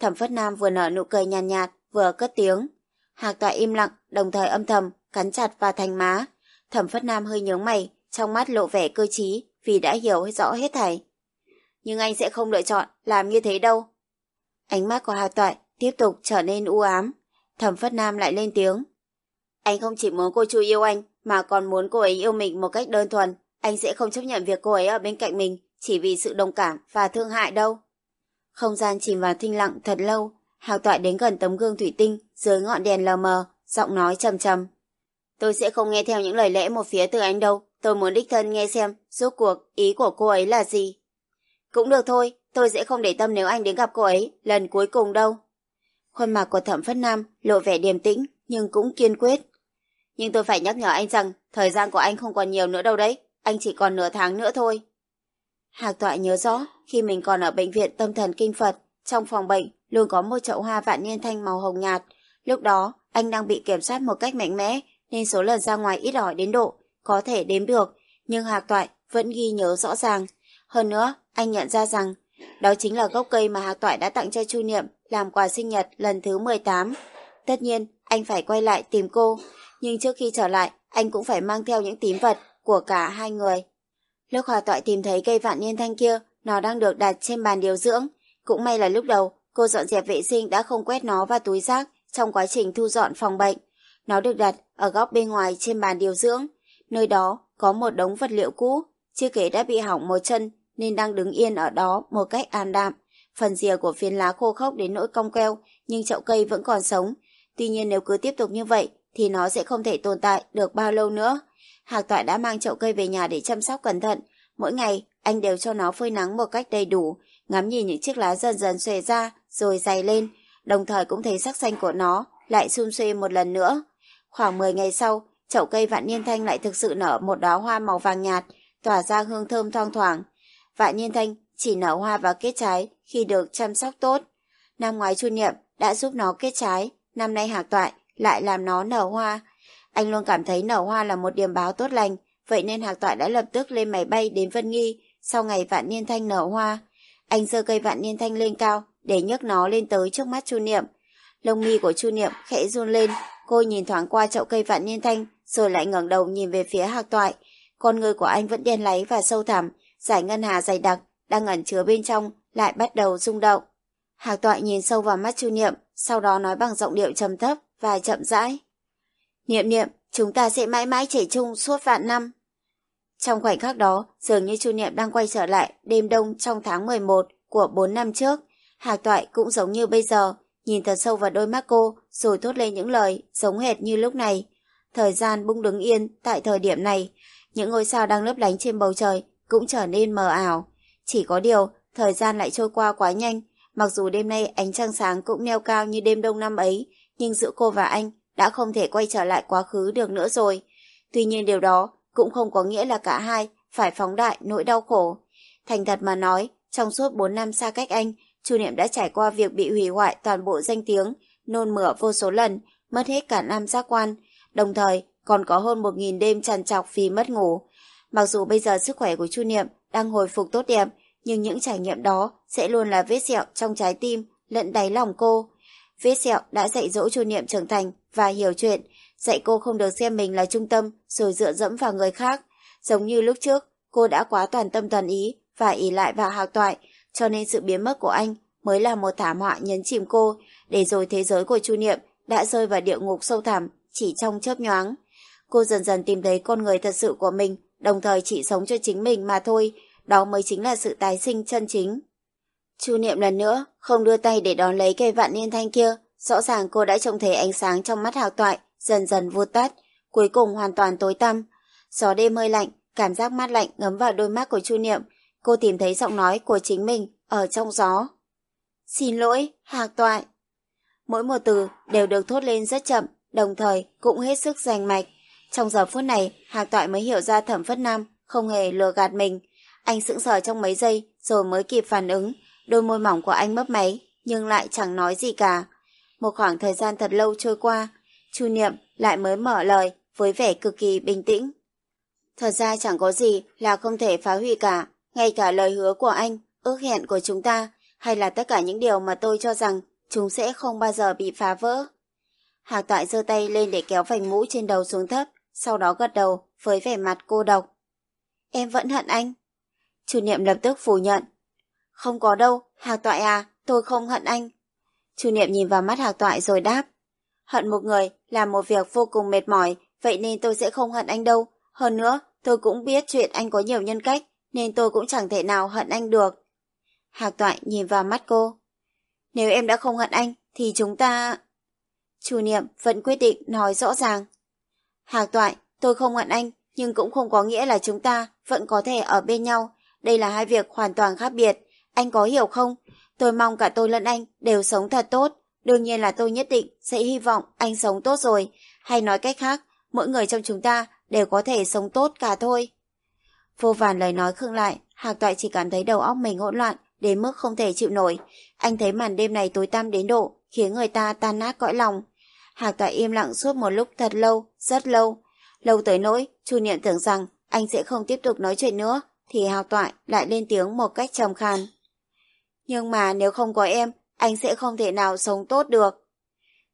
Thẩm Phất Nam vừa nở nụ cười nhàn nhạt, nhạt, vừa cất tiếng. Hạc Toại im lặng, đồng thời âm thầm, cắn chặt và thành má. Thẩm Phất Nam hơi nhướng mày, trong mắt lộ vẻ cơ trí vì đã hiểu rõ hết thảy. Nhưng anh sẽ không lựa chọn làm như thế đâu. Ánh mắt của Hà Toại tiếp tục trở nên u ám. Thẩm Phất Nam lại lên tiếng. Anh không chỉ muốn cô Chu yêu anh, mà còn muốn cô ấy yêu mình một cách đơn thuần. Anh sẽ không chấp nhận việc cô ấy ở bên cạnh mình chỉ vì sự đồng cảm và thương hại đâu. Không gian chìm vào thinh lặng thật lâu, hào Toại đến gần tấm gương thủy tinh dưới ngọn đèn lờ mờ, giọng nói trầm trầm. Tôi sẽ không nghe theo những lời lẽ một phía từ anh đâu. Tôi muốn đích thân nghe xem rốt cuộc ý của cô ấy là gì. Cũng được thôi, tôi sẽ không để tâm nếu anh đến gặp cô ấy lần cuối cùng đâu. Khuôn mặt của thẩm phất nam lộ vẻ điềm tĩnh nhưng cũng kiên quyết. Nhưng tôi phải nhắc nhở anh rằng thời gian của anh không còn nhiều nữa đâu đấy. Anh chỉ còn nửa tháng nữa thôi. Hạc Toại nhớ rõ khi mình còn ở bệnh viện tâm thần kinh Phật, trong phòng bệnh luôn có một chậu hoa vạn niên thanh màu hồng nhạt. Lúc đó, anh đang bị kiểm soát một cách mạnh mẽ nên số lần ra ngoài ít ỏi đến độ có thể đếm được, nhưng Hạc Toại vẫn ghi nhớ rõ ràng. Hơn nữa, anh nhận ra rằng đó chính là gốc cây mà Hạc Toại đã tặng cho Chu Niệm làm quà sinh nhật lần thứ 18. Tất nhiên, anh phải quay lại tìm cô, nhưng trước khi trở lại, anh cũng phải mang theo những tín vật của cả hai người. Lúc Hạc Toại tìm thấy cây vạn niên thanh kia, nó đang được đặt trên bàn điều dưỡng. Cũng may là lúc đầu, cô dọn dẹp vệ sinh đã không quét nó vào túi rác trong quá trình thu dọn phòng bệnh. Nó được đặt ở góc bên ngoài trên bàn điều dưỡng. Nơi đó có một đống vật liệu cũ, chưa kể đã bị hỏng một chân nên đang đứng yên ở đó một cách an đạm. Phần rìa của phiến lá khô khốc đến nỗi cong queo, nhưng chậu cây vẫn còn sống. Tuy nhiên nếu cứ tiếp tục như vậy, thì nó sẽ không thể tồn tại được bao lâu nữa. Hạc Toại đã mang chậu cây về nhà để chăm sóc cẩn thận. Mỗi ngày, anh đều cho nó phơi nắng một cách đầy đủ, ngắm nhìn những chiếc lá dần dần xòe ra, rồi dày lên, đồng thời cũng thấy sắc xanh của nó lại xum xuê một lần nữa. Khoảng 10 ngày sau, chậu cây vạn niên thanh lại thực sự nở một đóa hoa màu vàng nhạt, tỏa ra hương thơm thoang thoảng. Vạn niên thanh chỉ nở hoa và kết trái khi được chăm sóc tốt. Năm ngoái Chu Niệm đã giúp nó kết trái, năm nay Hạc Toại lại làm nó nở hoa. Anh luôn cảm thấy nở hoa là một điểm báo tốt lành, vậy nên Hạc Toại đã lập tức lên máy bay đến Vân Nghi sau ngày Vạn Niên Thanh nở hoa. Anh giơ cây Vạn Niên Thanh lên cao để nhấc nó lên tới trước mắt Chu Niệm. Lông mi của Chu Niệm khẽ run lên, cô nhìn thoáng qua chậu cây Vạn Niên Thanh rồi lại ngẩng đầu nhìn về phía Hạc Toại. Con người của anh vẫn đen láy và sâu thẳm, giải ngân hà dày đặc đang ẩn chứa bên trong lại bắt đầu rung động. Hạc Toại nhìn sâu vào mắt Chu Niệm, sau đó nói bằng giọng điệu trầm thấp và chậm rãi. Niệm niệm, chúng ta sẽ mãi mãi trẻ chung suốt vạn năm. Trong khoảnh khắc đó, dường như Chu Niệm đang quay trở lại đêm đông trong tháng 11 của 4 năm trước. Hạc Toại cũng giống như bây giờ, nhìn thật sâu vào đôi mắt cô rồi thốt lên những lời giống hệt như lúc này. Thời gian bung đứng yên tại thời điểm này, những ngôi sao đang lấp lánh trên bầu trời cũng trở nên mờ ảo. Chỉ có điều, thời gian lại trôi qua quá nhanh, mặc dù đêm nay ánh trăng sáng cũng neo cao như đêm đông năm ấy, nhưng giữa cô và anh đã không thể quay trở lại quá khứ được nữa rồi. Tuy nhiên điều đó cũng không có nghĩa là cả hai phải phóng đại nỗi đau khổ. Thành thật mà nói, trong suốt 4 năm xa cách anh, Chu Niệm đã trải qua việc bị hủy hoại toàn bộ danh tiếng, nôn mửa vô số lần, mất hết cả năm giác quan, đồng thời còn có hơn 1.000 đêm trằn trọc vì mất ngủ. Mặc dù bây giờ sức khỏe của Chu Niệm đang hồi phục tốt đẹp, nhưng những trải nghiệm đó sẽ luôn là vết sẹo trong trái tim lẫn đáy lòng cô. Vết sẹo đã dạy dỗ Chu Niệm trưởng thành và hiểu chuyện, dạy cô không được xem mình là trung tâm rồi dựa dẫm vào người khác. Giống như lúc trước, cô đã quá toàn tâm toàn ý và ỉ lại vào hạc toại, cho nên sự biến mất của anh mới là một thảm họa nhấn chìm cô, để rồi thế giới của Chu Niệm đã rơi vào địa ngục sâu thẳm chỉ trong chớp nhoáng. Cô dần dần tìm thấy con người thật sự của mình, đồng thời chỉ sống cho chính mình mà thôi, đó mới chính là sự tái sinh chân chính. Chu Niệm lần nữa không đưa tay để đón lấy cây vạn niên thanh kia, rõ ràng cô đã trông thấy ánh sáng trong mắt hào Toại dần dần vụt tắt, cuối cùng hoàn toàn tối tăm. Gió đêm hơi lạnh, cảm giác mát lạnh ngấm vào đôi mắt của Chu Niệm, cô tìm thấy giọng nói của chính mình ở trong gió. Xin lỗi, Hạc Toại. Mỗi một từ đều được thốt lên rất chậm, đồng thời cũng hết sức rành mạch. Trong giờ phút này, Hạc Toại mới hiểu ra Thẩm Phất Nam không hề lừa gạt mình. Anh sững sờ trong mấy giây rồi mới kịp phản ứng. Đôi môi mỏng của anh mấp máy, nhưng lại chẳng nói gì cả. Một khoảng thời gian thật lâu trôi qua, Chu Niệm lại mới mở lời với vẻ cực kỳ bình tĩnh. Thật ra chẳng có gì là không thể phá hủy cả, ngay cả lời hứa của anh, ước hẹn của chúng ta, hay là tất cả những điều mà tôi cho rằng chúng sẽ không bao giờ bị phá vỡ. Hạc Toại giơ tay lên để kéo vành mũ trên đầu xuống thấp, sau đó gật đầu với vẻ mặt cô độc. Em vẫn hận anh. Chủ niệm lập tức phủ nhận. Không có đâu, Hạc Toại à, tôi không hận anh. Chủ niệm nhìn vào mắt Hạc Toại rồi đáp. Hận một người là một việc vô cùng mệt mỏi, vậy nên tôi sẽ không hận anh đâu. Hơn nữa, tôi cũng biết chuyện anh có nhiều nhân cách, nên tôi cũng chẳng thể nào hận anh được. Hạc Toại nhìn vào mắt cô. Nếu em đã không hận anh, thì chúng ta... Chủ niệm vẫn quyết định nói rõ ràng. Hạc Toại, tôi không hận anh, nhưng cũng không có nghĩa là chúng ta vẫn có thể ở bên nhau. Đây là hai việc hoàn toàn khác biệt. Anh có hiểu không? Tôi mong cả tôi lẫn anh đều sống thật tốt. Đương nhiên là tôi nhất định sẽ hy vọng anh sống tốt rồi. Hay nói cách khác, mỗi người trong chúng ta đều có thể sống tốt cả thôi. Vô vàn lời nói khương lại, Hạc Toại chỉ cảm thấy đầu óc mình hỗn loạn, đến mức không thể chịu nổi. Anh thấy màn đêm này tối tăm đến độ, khiến người ta tan nát cõi lòng. Hạc Toại im lặng suốt một lúc thật lâu, rất lâu. Lâu tới nỗi, Chu Niệm tưởng rằng anh sẽ không tiếp tục nói chuyện nữa, thì Hạc Toại lại lên tiếng một cách trầm khàn. Nhưng mà nếu không có em, anh sẽ không thể nào sống tốt được.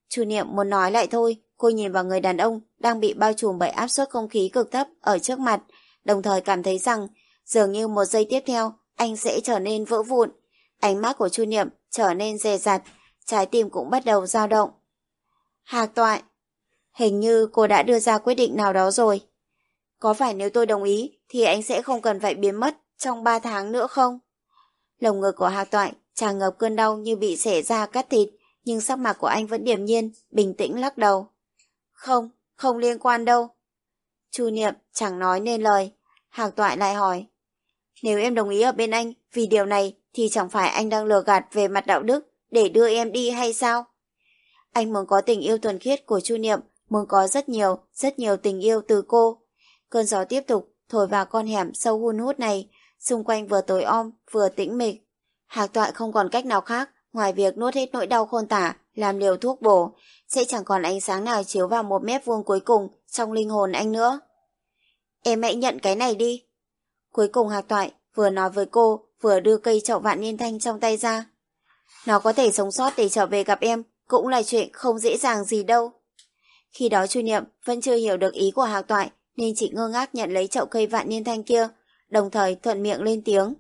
Chu Niệm muốn nói lại thôi, cô nhìn vào người đàn ông đang bị bao trùm bởi áp suất không khí cực thấp ở trước mặt, đồng thời cảm thấy rằng dường như một giây tiếp theo anh sẽ trở nên vỡ vụn. Ánh mắt của Chu Niệm trở nên dè dặt, trái tim cũng bắt đầu dao động. Hạc toại, hình như cô đã đưa ra quyết định nào đó rồi. Có phải nếu tôi đồng ý thì anh sẽ không cần phải biến mất trong 3 tháng nữa không? Lồng ngực của Hạc toại tràn ngập cơn đau như bị xẻ ra cắt thịt, nhưng sắc mặt của anh vẫn điềm nhiên, bình tĩnh lắc đầu. Không, không liên quan đâu. Chu Niệm chẳng nói nên lời. Hạc toại lại hỏi. Nếu em đồng ý ở bên anh vì điều này thì chẳng phải anh đang lừa gạt về mặt đạo đức để đưa em đi hay sao? Anh muốn có tình yêu thuần khiết của Chu Niệm, muốn có rất nhiều, rất nhiều tình yêu từ cô. Cơn gió tiếp tục thổi vào con hẻm sâu hun hút này, xung quanh vừa tối om, vừa tĩnh mịch. Hạc toại không còn cách nào khác ngoài việc nuốt hết nỗi đau khôn tả, làm liều thuốc bổ, sẽ chẳng còn ánh sáng nào chiếu vào một mét vuông cuối cùng trong linh hồn anh nữa. Em hãy nhận cái này đi. Cuối cùng Hạc Toại vừa nói với cô, vừa đưa cây chậu vạn niên thanh trong tay ra. Nó có thể sống sót để trở về gặp em, cũng là chuyện không dễ dàng gì đâu. Khi đó Chu Niệm vẫn chưa hiểu được ý của Hạc Toại, nên chỉ ngơ ngác nhận lấy chậu cây vạn niên thanh kia, đồng thời thuận miệng lên tiếng.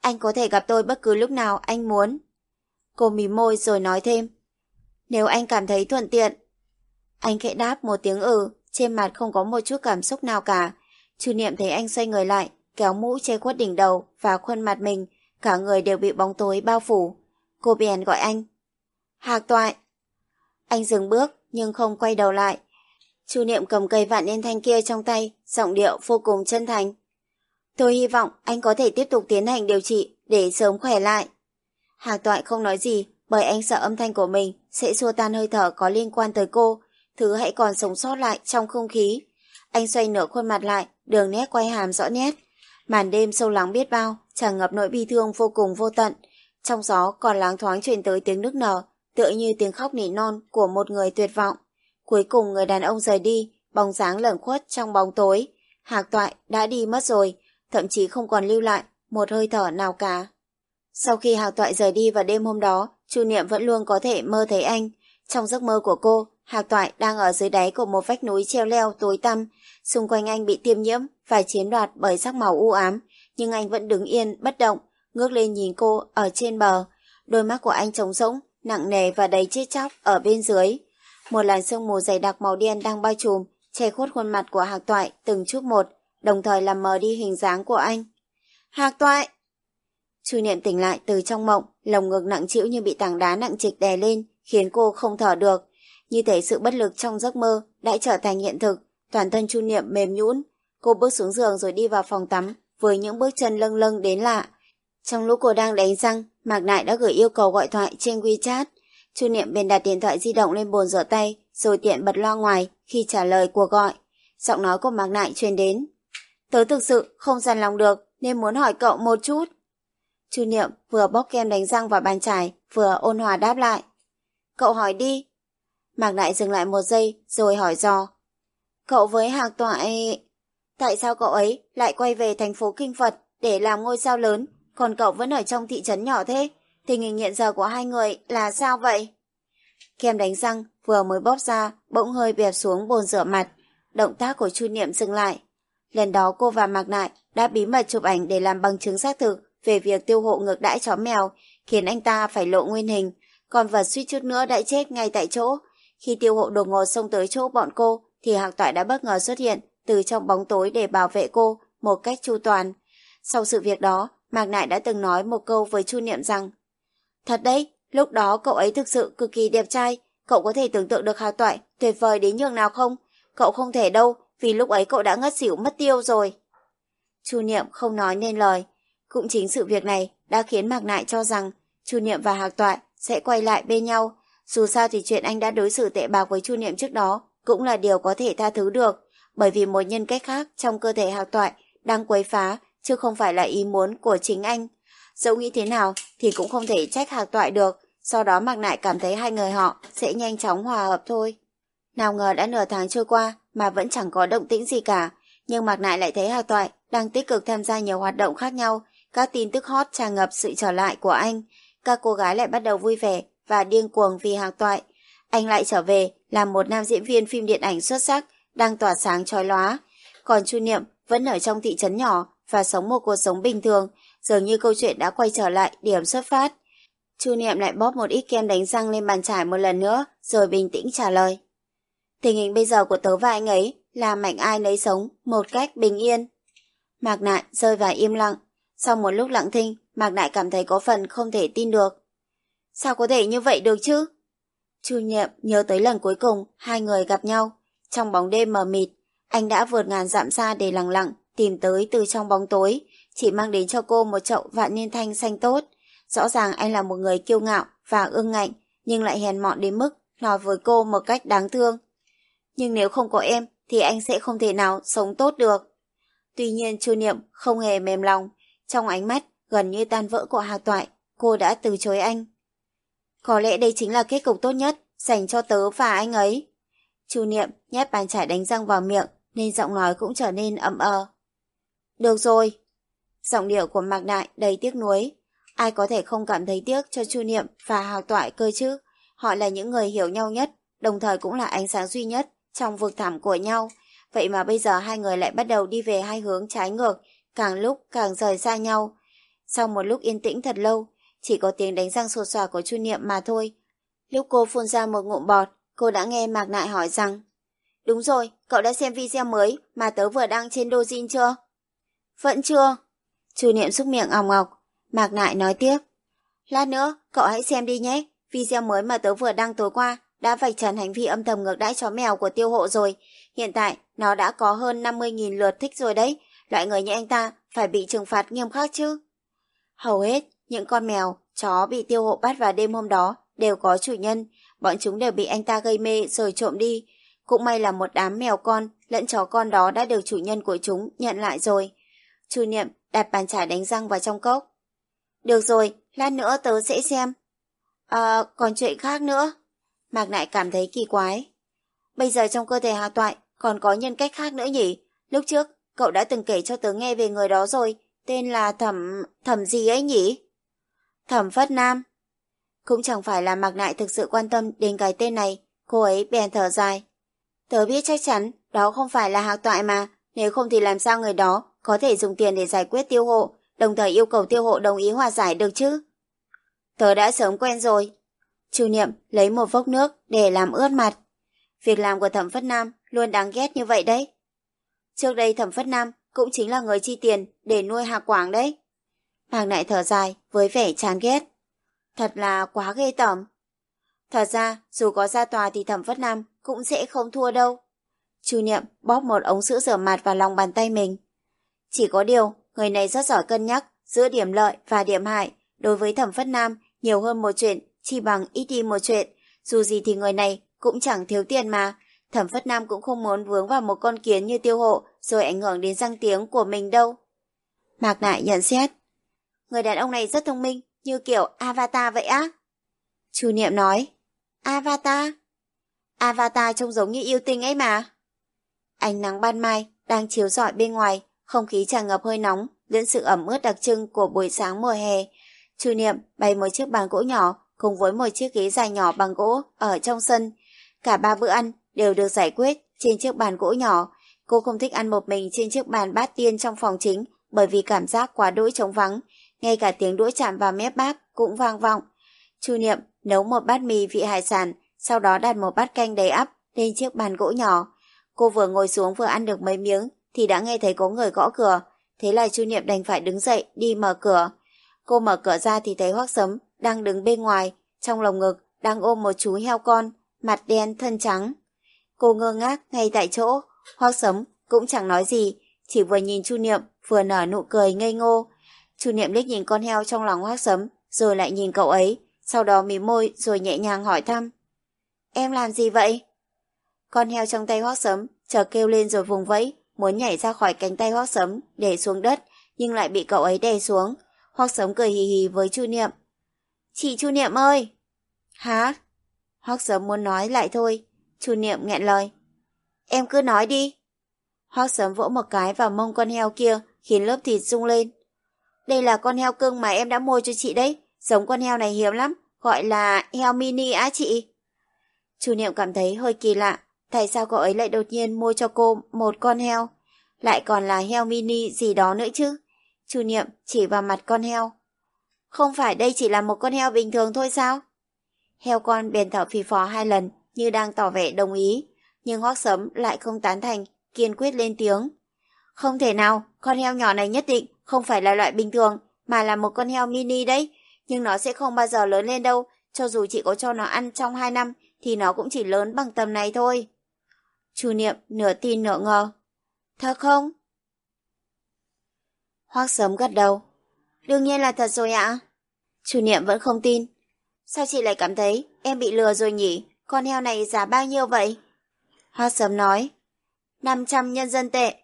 Anh có thể gặp tôi bất cứ lúc nào anh muốn. Cô mím môi rồi nói thêm. Nếu anh cảm thấy thuận tiện. Anh khẽ đáp một tiếng ừ, trên mặt không có một chút cảm xúc nào cả. Chu Niệm thấy anh xoay người lại, kéo mũ che khuất đỉnh đầu và khuôn mặt mình, cả người đều bị bóng tối bao phủ. Cô bèn gọi anh. Hạc toại. Anh dừng bước nhưng không quay đầu lại. Chu Niệm cầm cây vạn niên thanh kia trong tay, giọng điệu vô cùng chân thành. Tôi hy vọng anh có thể tiếp tục tiến hành điều trị để sớm khỏe lại. Hạc toại không nói gì bởi anh sợ âm thanh của mình sẽ xua tan hơi thở có liên quan tới cô, thứ hãy còn sống sót lại trong không khí. Anh xoay nửa khuôn mặt lại, đường nét quay hàm rõ nét. Màn đêm sâu lắng biết bao, tràn ngập nỗi bi thương vô cùng vô tận. Trong gió còn láng thoáng truyền tới tiếng nước nở, tựa như tiếng khóc nỉ non của một người tuyệt vọng. Cuối cùng người đàn ông rời đi, bóng dáng lẩn khuất trong bóng tối. Hạc toại đã đi mất rồi, thậm chí không còn lưu lại một hơi thở nào cả. Sau khi Hạc toại rời đi vào đêm hôm đó, Chu Niệm vẫn luôn có thể mơ thấy anh. Trong giấc mơ của cô, Hạc toại đang ở dưới đáy của một vách núi treo leo tối tăm, xung quanh anh bị tiêm nhiễm và chiếm đoạt bởi sắc màu u ám, nhưng anh vẫn đứng yên, bất động, ngước lên nhìn cô ở trên bờ. Đôi mắt của anh trống rỗng, nặng nề và đầy chết chóc ở bên dưới. Một làn sương mù dày đặc màu đen đang bao trùm, che khuất khuôn mặt của Hạc Toại từng chút một, đồng thời làm mờ đi hình dáng của anh. Hạc Toại! Chu Niệm tỉnh lại từ trong mộng, lồng ngực nặng trĩu như bị tảng đá nặng trịch đè lên, khiến cô không thở được. Như thể sự bất lực trong giấc mơ đã trở thành hiện thực, toàn thân Chu Niệm mềm nhũn. Cô bước xuống giường rồi đi vào phòng tắm với những bước chân lâng lâng đến lạ. Trong lúc cô đang đánh răng, Mạc Nại đã gửi yêu cầu gọi thoại trên WeChat. Chu Niệm bèn đặt điện thoại di động lên bồn rửa tay, rồi tiện bật loa ngoài khi trả lời cuộc gọi. Giọng nói của Mạc Nại truyền đến. Tớ thực sự không dằn lòng được nên muốn hỏi cậu một chút. Chu Niệm vừa bóc kem đánh răng vào bàn chải, vừa ôn hòa đáp lại. Cậu hỏi đi. Mạc Nại dừng lại một giây rồi hỏi dò. Cậu với Hạc Toại... Tại sao cậu ấy lại quay về thành phố Kinh Phật để làm ngôi sao lớn, còn cậu vẫn ở trong thị trấn nhỏ thế? Tình hình hiện giờ của hai người là sao vậy? Kem đánh răng vừa mới bóp ra, bỗng hơi bẹp xuống bồn rửa mặt. Động tác của Chu Niệm dừng lại. Lần đó cô và Mạc Nại đã bí mật chụp ảnh để làm bằng chứng xác thực về việc tiêu hộ ngược đãi chó mèo, khiến anh ta phải lộ nguyên hình, còn vật suýt chút nữa đã chết ngay tại chỗ. Khi tiêu hộ đột ngột xông tới chỗ bọn cô, thì Hạc Toại đã bất ngờ xuất hiện từ trong bóng tối để bảo vệ cô một cách chu toàn. Sau sự việc đó, Mạc Nại đã từng nói một câu với Chu Niệm rằng Thật đấy, lúc đó cậu ấy thực sự cực kỳ đẹp trai, cậu có thể tưởng tượng được Hào Toại tuyệt vời đến nhường nào không? Cậu không thể đâu, vì lúc ấy cậu đã ngất xỉu mất tiêu rồi. Chu Niệm không nói nên lời, cũng chính sự việc này đã khiến Mạc Nại cho rằng Chu Niệm và Hạc Toại sẽ quay lại bên nhau. Dù sao thì chuyện anh đã đối xử tệ bạc với Chu Niệm trước đó cũng là điều có thể tha thứ được, bởi vì một nhân cách khác trong cơ thể Hạc Toại đang quấy phá, chứ không phải là ý muốn của chính anh. Dẫu nghĩ thế nào thì cũng không thể trách Hạc Toại được, sau đó Mạc Nại cảm thấy hai người họ sẽ nhanh chóng hòa hợp thôi. Nào ngờ đã nửa tháng trôi qua mà vẫn chẳng có động tĩnh gì cả, nhưng Mạc Nại lại thấy Hạc Toại đang tích cực tham gia nhiều hoạt động khác nhau, các tin tức hot tràn ngập sự trở lại của anh. Các cô gái lại bắt đầu vui vẻ và điên cuồng vì Hạc Toại. Anh lại trở về làm một nam diễn viên phim điện ảnh xuất sắc, đang tỏa sáng trói lóa. Còn Chu Niệm vẫn ở trong thị trấn nhỏ và sống một cuộc sống bình thường, dường như câu chuyện đã quay trở lại điểm xuất phát. Chu Niệm lại bóp một ít kem đánh răng lên bàn trải một lần nữa, rồi bình tĩnh trả lời. Tình hình bây giờ của tớ và anh ấy là mạnh ai nấy sống một cách bình yên. Mạc Nại rơi vào im lặng. Sau một lúc lặng thinh, Mạc Nại cảm thấy có phần không thể tin được. Sao có thể như vậy được chứ? Chu Niệm nhớ tới lần cuối cùng hai người gặp nhau. Trong bóng đêm mờ mịt, anh đã vượt ngàn dặm xa để lặng lặng tìm tới từ trong bóng tối, chỉ mang đến cho cô một chậu vạn niên thanh xanh tốt. Rõ ràng anh là một người kiêu ngạo và ương ngạnh, nhưng lại hèn mọn đến mức nói với cô một cách đáng thương. Nhưng nếu không có em, thì anh sẽ không thể nào sống tốt được. Tuy nhiên Chu Niệm không hề mềm lòng, trong ánh mắt gần như tan vỡ của Hà Toại, cô đã từ chối anh. Có lẽ đây chính là kết cục tốt nhất dành cho tớ và anh ấy. Chu Niệm nhét bàn chải đánh răng vào miệng nên giọng nói cũng trở nên ậm ờ. Được rồi. Giọng điệu của Mạc Đại đầy tiếc nuối. Ai có thể không cảm thấy tiếc cho Chu Niệm và Hào Toại cơ chứ? Họ là những người hiểu nhau nhất, đồng thời cũng là ánh sáng duy nhất trong vực thẳm của nhau. Vậy mà bây giờ hai người lại bắt đầu đi về hai hướng trái ngược, càng lúc càng rời xa nhau. Sau một lúc yên tĩnh thật lâu, chỉ có tiếng đánh răng sột soạt của Chu Niệm mà thôi. Lúc cô phun ra một ngụm bọt, cô đã nghe Mạc Nại hỏi rằng Đúng rồi, cậu đã xem video mới mà tớ vừa đăng trên Dojin chưa? Vẫn chưa. Chu Niệm xúc miệng òng ngọc. Mạc Nại nói tiếp. Lát nữa, cậu hãy xem đi nhé. Video mới mà tớ vừa đăng tối qua đã vạch trần hành vi âm thầm ngược đãi chó mèo của tiêu hộ rồi. Hiện tại, nó đã có hơn 50.000 lượt thích rồi đấy. Loại người như anh ta phải bị trừng phạt nghiêm khắc chứ. Hầu hết, những con mèo, chó bị tiêu hộ bắt vào đêm hôm đó đều có chủ nhân. Bọn chúng đều bị anh ta gây mê rồi trộm đi. Cũng may là một đám mèo con lẫn chó con đó đã được chủ nhân của chúng nhận lại rồi. Chu Niệm đặt bàn chải đánh răng vào trong cốc. Được rồi, lát nữa tớ sẽ xem. À, còn chuyện khác nữa. Mạc Nại cảm thấy kỳ quái. Bây giờ trong cơ thể Hà Toại còn có nhân cách khác nữa nhỉ? Lúc trước, cậu đã từng kể cho tớ nghe về người đó rồi. Tên là Thẩm... Thẩm gì ấy nhỉ? Thẩm Phất Nam. Cũng chẳng phải là Mạc Nại thực sự quan tâm đến cái tên này. Cô ấy bèn thở dài. Tớ biết chắc chắn đó không phải là Hạc Toại mà. Nếu không thì làm sao người đó có thể dùng tiền để giải quyết tiêu hộ, đồng thời yêu cầu tiêu hộ đồng ý hòa giải được chứ? Tớ đã sớm quen rồi. Chu Niệm lấy một vốc nước để làm ướt mặt. Việc làm của Thẩm Phất Nam luôn đáng ghét như vậy đấy. Trước đây Thẩm Phất Nam cũng chính là người chi tiền để nuôi Hà Quảng đấy. Mạc Nại thở dài với vẻ chán ghét. Thật là quá ghê tởm. Thật ra, dù có ra tòa thì Thẩm Phất Nam cũng sẽ không thua đâu. Chu Niệm bóp một ống sữa rửa mặt vào lòng bàn tay mình. Chỉ có điều, người này rất giỏi cân nhắc giữa điểm lợi và điểm hại. Đối với Thẩm Phất Nam, nhiều hơn một chuyện, chỉ bằng ít đi một chuyện. Dù gì thì người này cũng chẳng thiếu tiền mà. Thẩm Phất Nam cũng không muốn vướng vào một con kiến như tiêu hộ rồi ảnh hưởng đến danh tiếng của mình đâu. Mạc Nại nhận xét. Người đàn ông này rất thông minh, như kiểu Avatar vậy á. Chu Niệm nói. Avatar? Avatar trông giống như yêu tinh ấy mà. Ánh nắng ban mai đang chiếu rọi bên ngoài, không khí tràn ngập hơi nóng, lẫn sự ẩm ướt đặc trưng của buổi sáng mùa hè. Chu Niệm bày một chiếc bàn gỗ nhỏ cùng với một chiếc ghế dài nhỏ bằng gỗ ở trong sân. Cả ba bữa ăn đều được giải quyết trên chiếc bàn gỗ nhỏ. Cô không thích ăn một mình trên chiếc bàn bát tiên trong phòng chính bởi vì cảm giác quá đỗi trống vắng. Ngay cả tiếng đũa chạm vào mép bát cũng vang vọng. Chu Niệm nấu một bát mì vị hải sản, sau đó đặt một bát canh đầy ắp lên chiếc bàn gỗ nhỏ. Cô vừa ngồi xuống vừa ăn được mấy miếng thì đã nghe thấy có người gõ cửa. Thế là Chu Niệm đành phải đứng dậy đi mở cửa. Cô mở cửa ra thì thấy Hoác Sấm đang đứng bên ngoài, trong lồng ngực đang ôm một chú heo con, mặt đen thân trắng. Cô ngơ ngác ngay tại chỗ, Hoác Sấm cũng chẳng nói gì, chỉ vừa nhìn Chu Niệm vừa nở nụ cười ngây ngô. Chu Niệm liếc nhìn con heo trong lòng Hoác Sấm, rồi lại nhìn cậu ấy, sau đó mím môi rồi nhẹ nhàng hỏi thăm. Em làm gì vậy? Con heo trong tay Hoác Sấm chờ kêu lên rồi vùng vẫy, muốn nhảy ra khỏi cánh tay Hoác Sấm để xuống đất, nhưng lại bị cậu ấy đè xuống. Hoác Sấm cười hì hì với Chu Niệm. Chị Chu Niệm ơi! Hả? Hoác Sấm muốn nói lại thôi. Chu Niệm nghẹn lời. Em cứ nói đi. Hoác Sấm vỗ một cái vào mông con heo kia, khiến lớp thịt rung lên. Đây là con heo cưng mà em đã mua cho chị đấy. Giống con heo này hiếm lắm, gọi là heo mini á chị. Chu Niệm cảm thấy hơi kỳ lạ, tại sao cậu ấy lại đột nhiên mua cho cô một con heo, lại còn là heo mini gì đó nữa chứ. Chu Niệm chỉ vào mặt con heo. Không phải đây chỉ là một con heo bình thường thôi sao? Heo con bèn thở phì phò hai lần như đang tỏ vẻ đồng ý. Nhưng hoác sấm lại không tán thành, kiên quyết lên tiếng. Không thể nào, con heo nhỏ này nhất định không phải là loại bình thường, mà là một con heo mini đấy. Nhưng nó sẽ không bao giờ lớn lên đâu, cho dù chị có cho nó ăn trong hai năm, thì nó cũng chỉ lớn bằng tầm này thôi. Chu Niệm nửa tin nửa ngờ. Thật không? Hoác sớm gật đầu. Đương nhiên là thật rồi ạ. Chu Niệm vẫn không tin. Sao chị lại cảm thấy em bị lừa rồi nhỉ? Con heo này giá bao nhiêu vậy? Hoác sớm nói. 500 nhân dân tệ.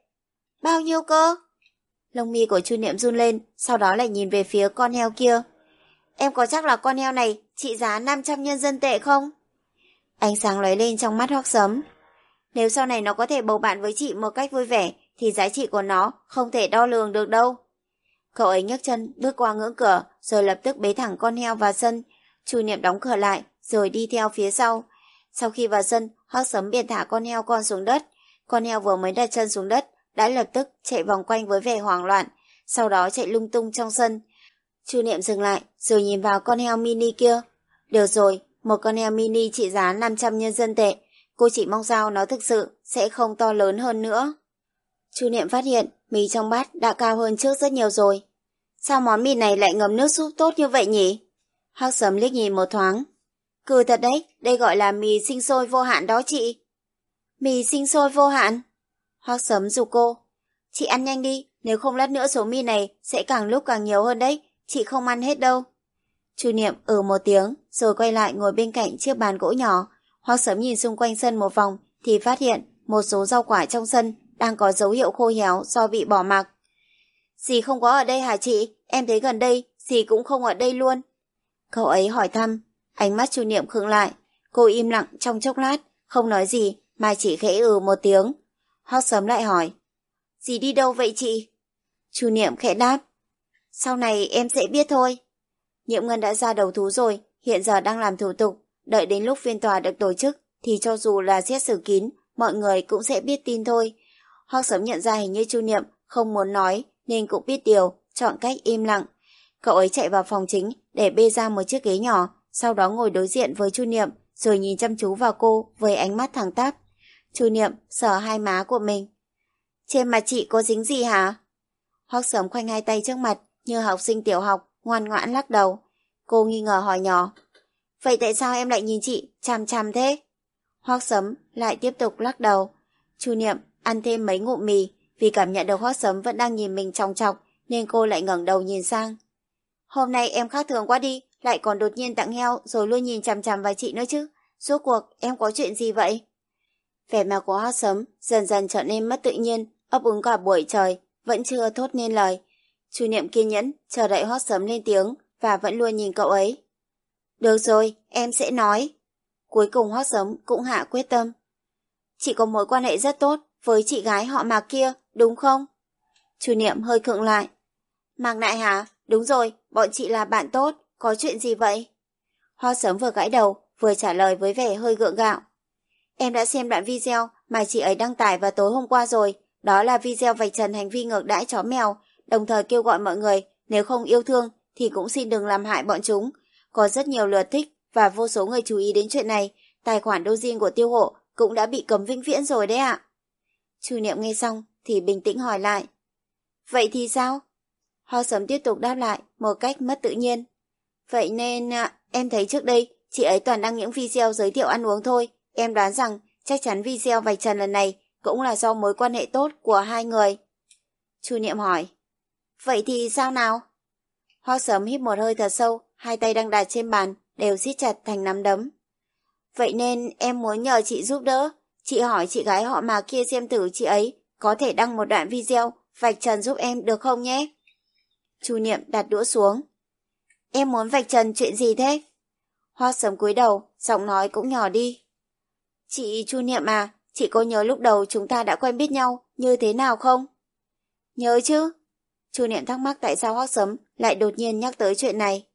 Bao nhiêu cơ? Lông mi của Chu Niệm run lên, sau đó lại nhìn về phía con heo kia. Em có chắc là con heo này trị giá 500 nhân dân tệ không? Ánh sáng lóe lên trong mắt hoác sớm nếu sau này nó có thể bầu bạn với chị một cách vui vẻ, thì giá trị của nó không thể đo lường được đâu. Cậu ấy nhấc chân bước qua ngưỡng cửa, rồi lập tức bế thẳng con heo vào sân. Chu Niệm đóng cửa lại, rồi đi theo phía sau. Sau khi vào sân, hoác sấm biển thả con heo con xuống đất. Con heo vừa mới đặt chân xuống đất, đã lập tức chạy vòng quanh với vẻ hoảng loạn, sau đó chạy lung tung trong sân. Chu Niệm dừng lại, rồi nhìn vào con heo mini kia. Được rồi, một con heo mini trị giá 500 nhân dân tệ. Cô chỉ mong sao nó thực sự sẽ không to lớn hơn nữa. Chu Niệm phát hiện mì trong bát đã cao hơn trước rất nhiều rồi. Sao món mì này lại ngấm nước súp tốt như vậy nhỉ? Hắc sấm liếc nhìn một thoáng. Cười thật đấy, đây gọi là mì sinh sôi vô hạn đó chị. Mì sinh sôi vô hạn? Hoác sấm dù cô. Chị ăn nhanh đi, nếu không lát nữa số mì này sẽ càng lúc càng nhiều hơn đấy, chị không ăn hết đâu. Chu Niệm ừ một tiếng, rồi quay lại ngồi bên cạnh chiếc bàn gỗ nhỏ. Hoác sớm nhìn xung quanh sân một vòng, thì phát hiện một số rau quả trong sân đang có dấu hiệu khô héo do bị bỏ mặc. Dì không có ở đây hả chị? Em thấy gần đây, dì cũng không ở đây luôn. Cậu ấy hỏi thăm, ánh mắt Chu Niệm khựng lại. Cô im lặng trong chốc lát, không nói gì, mà chỉ khẽ ừ một tiếng. Hót sớm lại hỏi, dì đi đâu vậy chị? Chu Niệm khẽ đáp, sau này em sẽ biết thôi. Nhiệm Ngân đã ra đầu thú rồi, hiện giờ đang làm thủ tục, đợi đến lúc phiên tòa được tổ chức, thì cho dù là xét xử kín, mọi người cũng sẽ biết tin thôi. Hoặc sớm nhận ra hình như Chu Niệm không muốn nói nên cũng biết điều, chọn cách im lặng. Cậu ấy chạy vào phòng chính để bê ra một chiếc ghế nhỏ, sau đó ngồi đối diện với Chu Niệm rồi nhìn chăm chú vào cô với ánh mắt thẳng tắp. Chu Niệm sờ hai má của mình. Trên mặt chị có dính gì hả? Hoác sớm khoanh hai tay trước mặt như học sinh tiểu học, ngoan ngoãn lắc đầu. Cô nghi ngờ hỏi nhỏ. Vậy tại sao em lại nhìn chị chằm chằm thế? Hoác sấm lại tiếp tục lắc đầu. Chu Niệm ăn thêm mấy ngụm mì, vì cảm nhận được Hoác sấm vẫn đang nhìn mình trong chọc, nên cô lại ngẩng đầu nhìn sang. Hôm nay em khác thường quá đi, lại còn đột nhiên tặng heo rồi luôn nhìn chằm chằm vào chị nữa chứ. Rốt cuộc em có chuyện gì vậy? Vẻ mặt của Hoác sấm dần dần trở nên mất tự nhiên, ấp úng cả buổi trời, vẫn chưa thốt nên lời. Chu Niệm kiên nhẫn, chờ đợi Hoác sấm lên tiếng và vẫn luôn nhìn cậu ấy. Được rồi, em sẽ nói. Cuối cùng hót sấm cũng hạ quyết tâm. Chị có mối quan hệ rất tốt với chị gái họ Mạc kia, đúng không? Chu Niệm hơi khựng lại. Mạc Nại hả? Đúng rồi, bọn chị là bạn tốt, có chuyện gì vậy? Hoa sớm vừa gãi đầu, vừa trả lời với vẻ hơi gượng gạo. Em đã xem đoạn video mà chị ấy đăng tải vào tối hôm qua rồi. Đó là video vạch trần hành vi ngược đãi chó mèo, đồng thời kêu gọi mọi người nếu không yêu thương thì cũng xin đừng làm hại bọn chúng. Có rất nhiều lượt thích và vô số người chú ý đến chuyện này. Tài khoản Dojin của tiêu hộ cũng đã bị cấm vĩnh viễn rồi đấy ạ. Chu Niệm nghe xong thì bình tĩnh hỏi lại. Vậy thì sao? ho sớm tiếp tục đáp lại một cách mất tự nhiên. Vậy nên à, em thấy trước đây chị ấy toàn đăng những video giới thiệu ăn uống thôi. Em đoán rằng chắc chắn video vạch trần lần này cũng là do mối quan hệ tốt của hai người. Chu Niệm hỏi. Vậy thì sao nào? ho sớm hít một hơi thật sâu, hai tay đang đặt trên bàn, đều siết chặt thành nắm đấm. Vậy nên em muốn nhờ chị giúp đỡ. Chị hỏi chị gái họ mà kia xem thử chị ấy có thể đăng một đoạn video vạch trần giúp em được không nhé? Chu Niệm đặt đũa xuống. Em muốn vạch trần chuyện gì thế? Hoa sớm cúi đầu, giọng nói cũng nhỏ đi. Chị Chu Niệm à, chị có nhớ lúc đầu chúng ta đã quen biết nhau như thế nào không? Nhớ chứ? Chu Niệm thắc mắc tại sao Hoác Sấm lại đột nhiên nhắc tới chuyện này.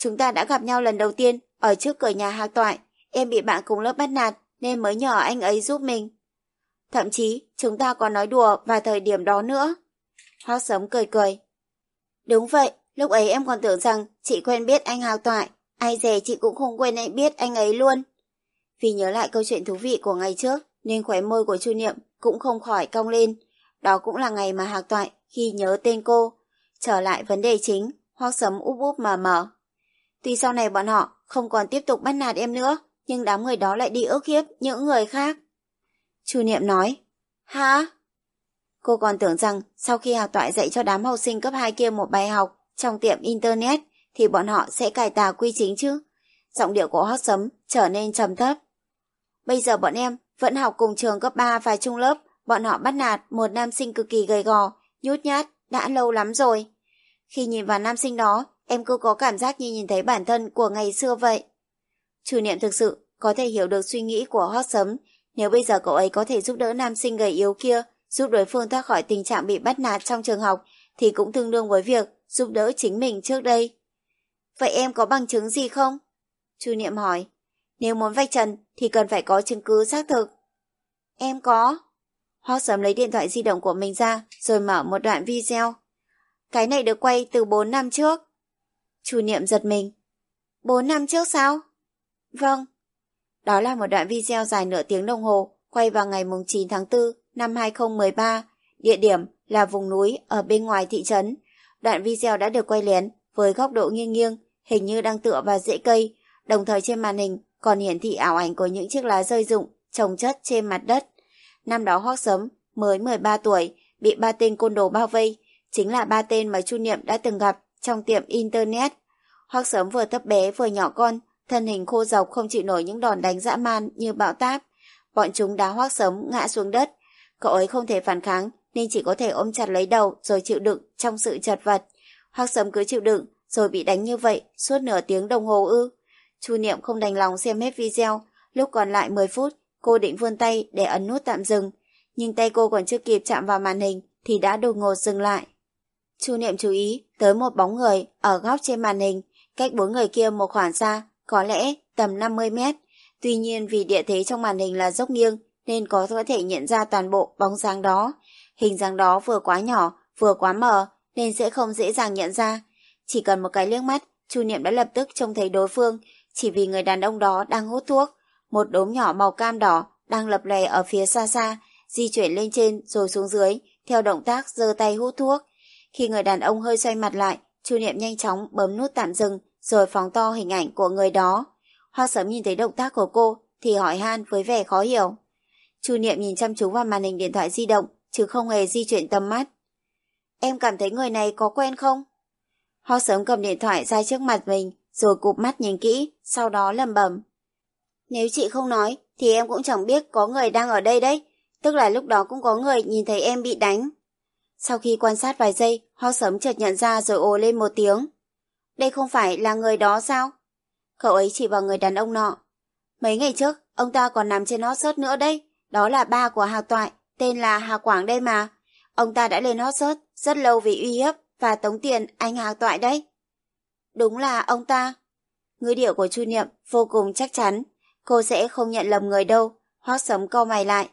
Chúng ta đã gặp nhau lần đầu tiên ở trước cửa nhà Hạc Toại. Em bị bạn cùng lớp bắt nạt nên mới nhờ anh ấy giúp mình. Thậm chí chúng ta còn nói đùa vào thời điểm đó nữa. Hoác Sấm cười cười. Đúng vậy, lúc ấy em còn tưởng rằng chị quen biết anh Hào Toại, ai dè chị cũng không quên anh biết anh ấy luôn. Vì nhớ lại câu chuyện thú vị của ngày trước, nên khóe môi của Chu Niệm cũng không khỏi cong lên. Đó cũng là ngày mà Hạc Toại khi nhớ tên cô. Trở lại vấn đề chính, hoác sấm úp úp mở mở. Tuy sau này bọn họ không còn tiếp tục bắt nạt em nữa, nhưng đám người đó lại đi ước hiếp những người khác. Chu Niệm nói, Hả? Cô còn tưởng rằng sau khi Hạc Toại dạy cho đám học sinh cấp 2 kia một bài học trong tiệm Internet thì bọn họ sẽ cải tà quy chính chứ. Giọng điệu của hót Sấm trở nên trầm thấp. Bây giờ bọn em vẫn học cùng trường cấp 3 và trung lớp, bọn họ bắt nạt một nam sinh cực kỳ gầy gò, nhút nhát, đã lâu lắm rồi. Khi nhìn vào nam sinh đó, em cứ có cảm giác như nhìn thấy bản thân của ngày xưa vậy. Chủ niệm thực sự có thể hiểu được suy nghĩ của Hót Sấm, nếu bây giờ cậu ấy có thể giúp đỡ nam sinh gầy yếu kia, giúp đối phương thoát khỏi tình trạng bị bắt nạt trong trường học, thì cũng tương đương với việc giúp đỡ chính mình trước đây. Vậy em có bằng chứng gì không? Chu Niệm hỏi. Nếu muốn vạch trần thì cần phải có chứng cứ xác thực. Em có. Hót sớm lấy điện thoại di động của mình ra rồi mở một đoạn video. Cái này được quay từ 4 năm trước. Chủ niệm giật mình. bốn năm trước sao? Vâng. Đó là một đoạn video dài nửa tiếng đồng hồ quay vào ngày 9 tháng 4 năm 2013. Địa điểm là vùng núi ở bên ngoài thị trấn. Đoạn video đã được quay lén với góc độ nghiêng nghiêng, hình như đang tựa vào rễ cây, đồng thời trên màn hình còn hiển thị ảo ảnh của những chiếc lá rơi rụng trồng chất trên mặt đất. Năm đó Hoác Sấm mới 13 tuổi, bị ba tên côn đồ bao vây, chính là ba tên mà Chu Niệm đã từng gặp trong tiệm Internet. Hoác Sấm vừa thấp bé vừa nhỏ con, thân hình khô dọc không chịu nổi những đòn đánh dã man như bão táp. Bọn chúng đá Hoác Sấm ngã xuống đất. Cậu ấy không thể phản kháng nên chỉ có thể ôm chặt lấy đầu rồi chịu đựng trong sự chật vật. Hoác Sấm cứ chịu đựng rồi bị đánh như vậy suốt nửa tiếng đồng hồ ư. Chu Niệm không đành lòng xem hết video, lúc còn lại 10 phút, cô định vươn tay để ấn nút tạm dừng, nhưng tay cô còn chưa kịp chạm vào màn hình thì đã đột ngột dừng lại. Chu Niệm chú ý tới một bóng người ở góc trên màn hình, cách bốn người kia một khoảng xa, có lẽ tầm 50 mét. Tuy nhiên vì địa thế trong màn hình là dốc nghiêng nên có thể nhận ra toàn bộ bóng dáng đó. Hình dáng đó vừa quá nhỏ, vừa quá mờ nên sẽ không dễ dàng nhận ra. Chỉ cần một cái liếc mắt, Chu Niệm đã lập tức trông thấy đối phương chỉ vì người đàn ông đó đang hút thuốc. Một đốm nhỏ màu cam đỏ đang lập lè ở phía xa xa, di chuyển lên trên rồi xuống dưới, theo động tác giơ tay hút thuốc. Khi người đàn ông hơi xoay mặt lại, Chu Niệm nhanh chóng bấm nút tạm dừng, rồi phóng to hình ảnh của người đó. Hoa sớm nhìn thấy động tác của cô, thì hỏi han với vẻ khó hiểu. Chu Niệm nhìn chăm chú vào màn hình điện thoại di động, chứ không hề di chuyển tầm mắt. Em cảm thấy người này có quen không? Hoa sớm cầm điện thoại ra trước mặt mình, rồi cụp mắt nhìn kỹ, sau đó lầm bẩm. Nếu chị không nói, thì em cũng chẳng biết có người đang ở đây đấy, tức là lúc đó cũng có người nhìn thấy em bị đánh. Sau khi quan sát vài giây, Ho sớm chợt nhận ra rồi ồ lên một tiếng. Đây không phải là người đó sao? Cậu ấy chỉ vào người đàn ông nọ. Mấy ngày trước, ông ta còn nằm trên hot search nữa đấy. Đó là ba của Hà Toại, tên là Hà Quảng đây mà. Ông ta đã lên hot search rất lâu vì uy hiếp và tống tiền anh Hà Toại đấy. Đúng là ông ta. Ngữ điệu của Chu Niệm vô cùng chắc chắn. Cô sẽ không nhận lầm người đâu. Hoác sấm câu mày lại.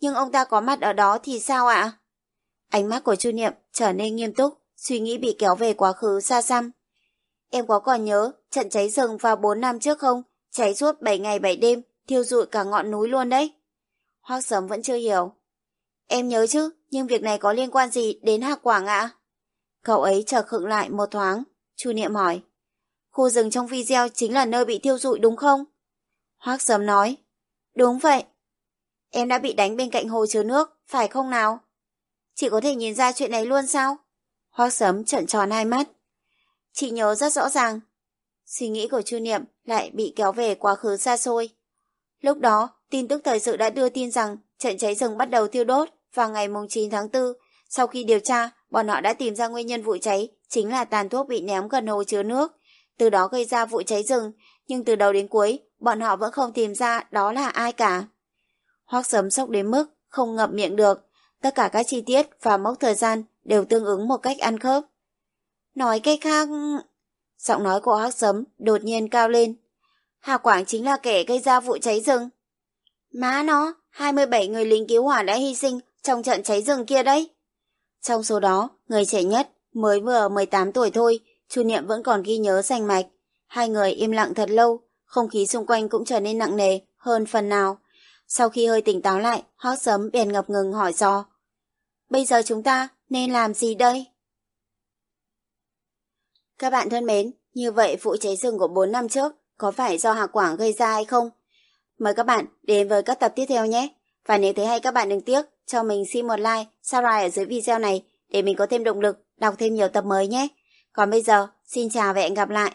Nhưng ông ta có mặt ở đó thì sao ạ? Ánh mắt của Chu Niệm trở nên nghiêm túc, suy nghĩ bị kéo về quá khứ xa xăm. Em có còn nhớ trận cháy rừng vào 4 năm trước không? Cháy suốt 7 ngày 7 đêm, thiêu rụi cả ngọn núi luôn đấy. Hoác sớm vẫn chưa hiểu. Em nhớ chứ, nhưng việc này có liên quan gì đến Hạc Quảng ạ? Cậu ấy chờ khựng lại một thoáng, Chu Niệm hỏi. Khu rừng trong video chính là nơi bị thiêu rụi đúng không? Hoác sớm nói. Đúng vậy. Em đã bị đánh bên cạnh hồ chứa nước, phải không nào? Chị có thể nhìn ra chuyện này luôn sao? Hoác sớm trợn tròn hai mắt. Chị nhớ rất rõ ràng. Suy nghĩ của Chu Niệm lại bị kéo về quá khứ xa xôi. Lúc đó, tin tức thời sự đã đưa tin rằng trận cháy rừng bắt đầu thiêu đốt vào ngày 9 tháng 4. Sau khi điều tra, bọn họ đã tìm ra nguyên nhân vụ cháy chính là tàn thuốc bị ném gần hồ chứa nước, từ đó gây ra vụ cháy rừng, nhưng từ đầu đến cuối, bọn họ vẫn không tìm ra đó là ai cả. Hoác sớm sốc đến mức không ngậm miệng được, tất cả các chi tiết và mốc thời gian đều tương ứng một cách ăn khớp. Nói cách khác... Giọng nói của Hắc Sấm đột nhiên cao lên. Hà Quảng chính là kẻ gây ra vụ cháy rừng. Má nó, 27 người lính cứu hỏa đã hy sinh trong trận cháy rừng kia đấy. Trong số đó, người trẻ nhất Mới vừa 18 tuổi thôi, Chu Niệm vẫn còn ghi nhớ rành mạch. Hai người im lặng thật lâu, không khí xung quanh cũng trở nên nặng nề hơn phần nào. Sau khi hơi tỉnh táo lại, hót sấm bèn ngập ngừng hỏi do. Bây giờ chúng ta nên làm gì đây? Các bạn thân mến, như vậy vụ cháy rừng của 4 năm trước có phải do Hà Quảng gây ra hay không? Mời các bạn đến với các tập tiếp theo nhé. Và nếu thấy hay các bạn đừng tiếc, cho mình xin một like, subscribe ở dưới video này để mình có thêm động lực đọc thêm nhiều tập mới nhé. Còn bây giờ, xin chào và hẹn gặp lại.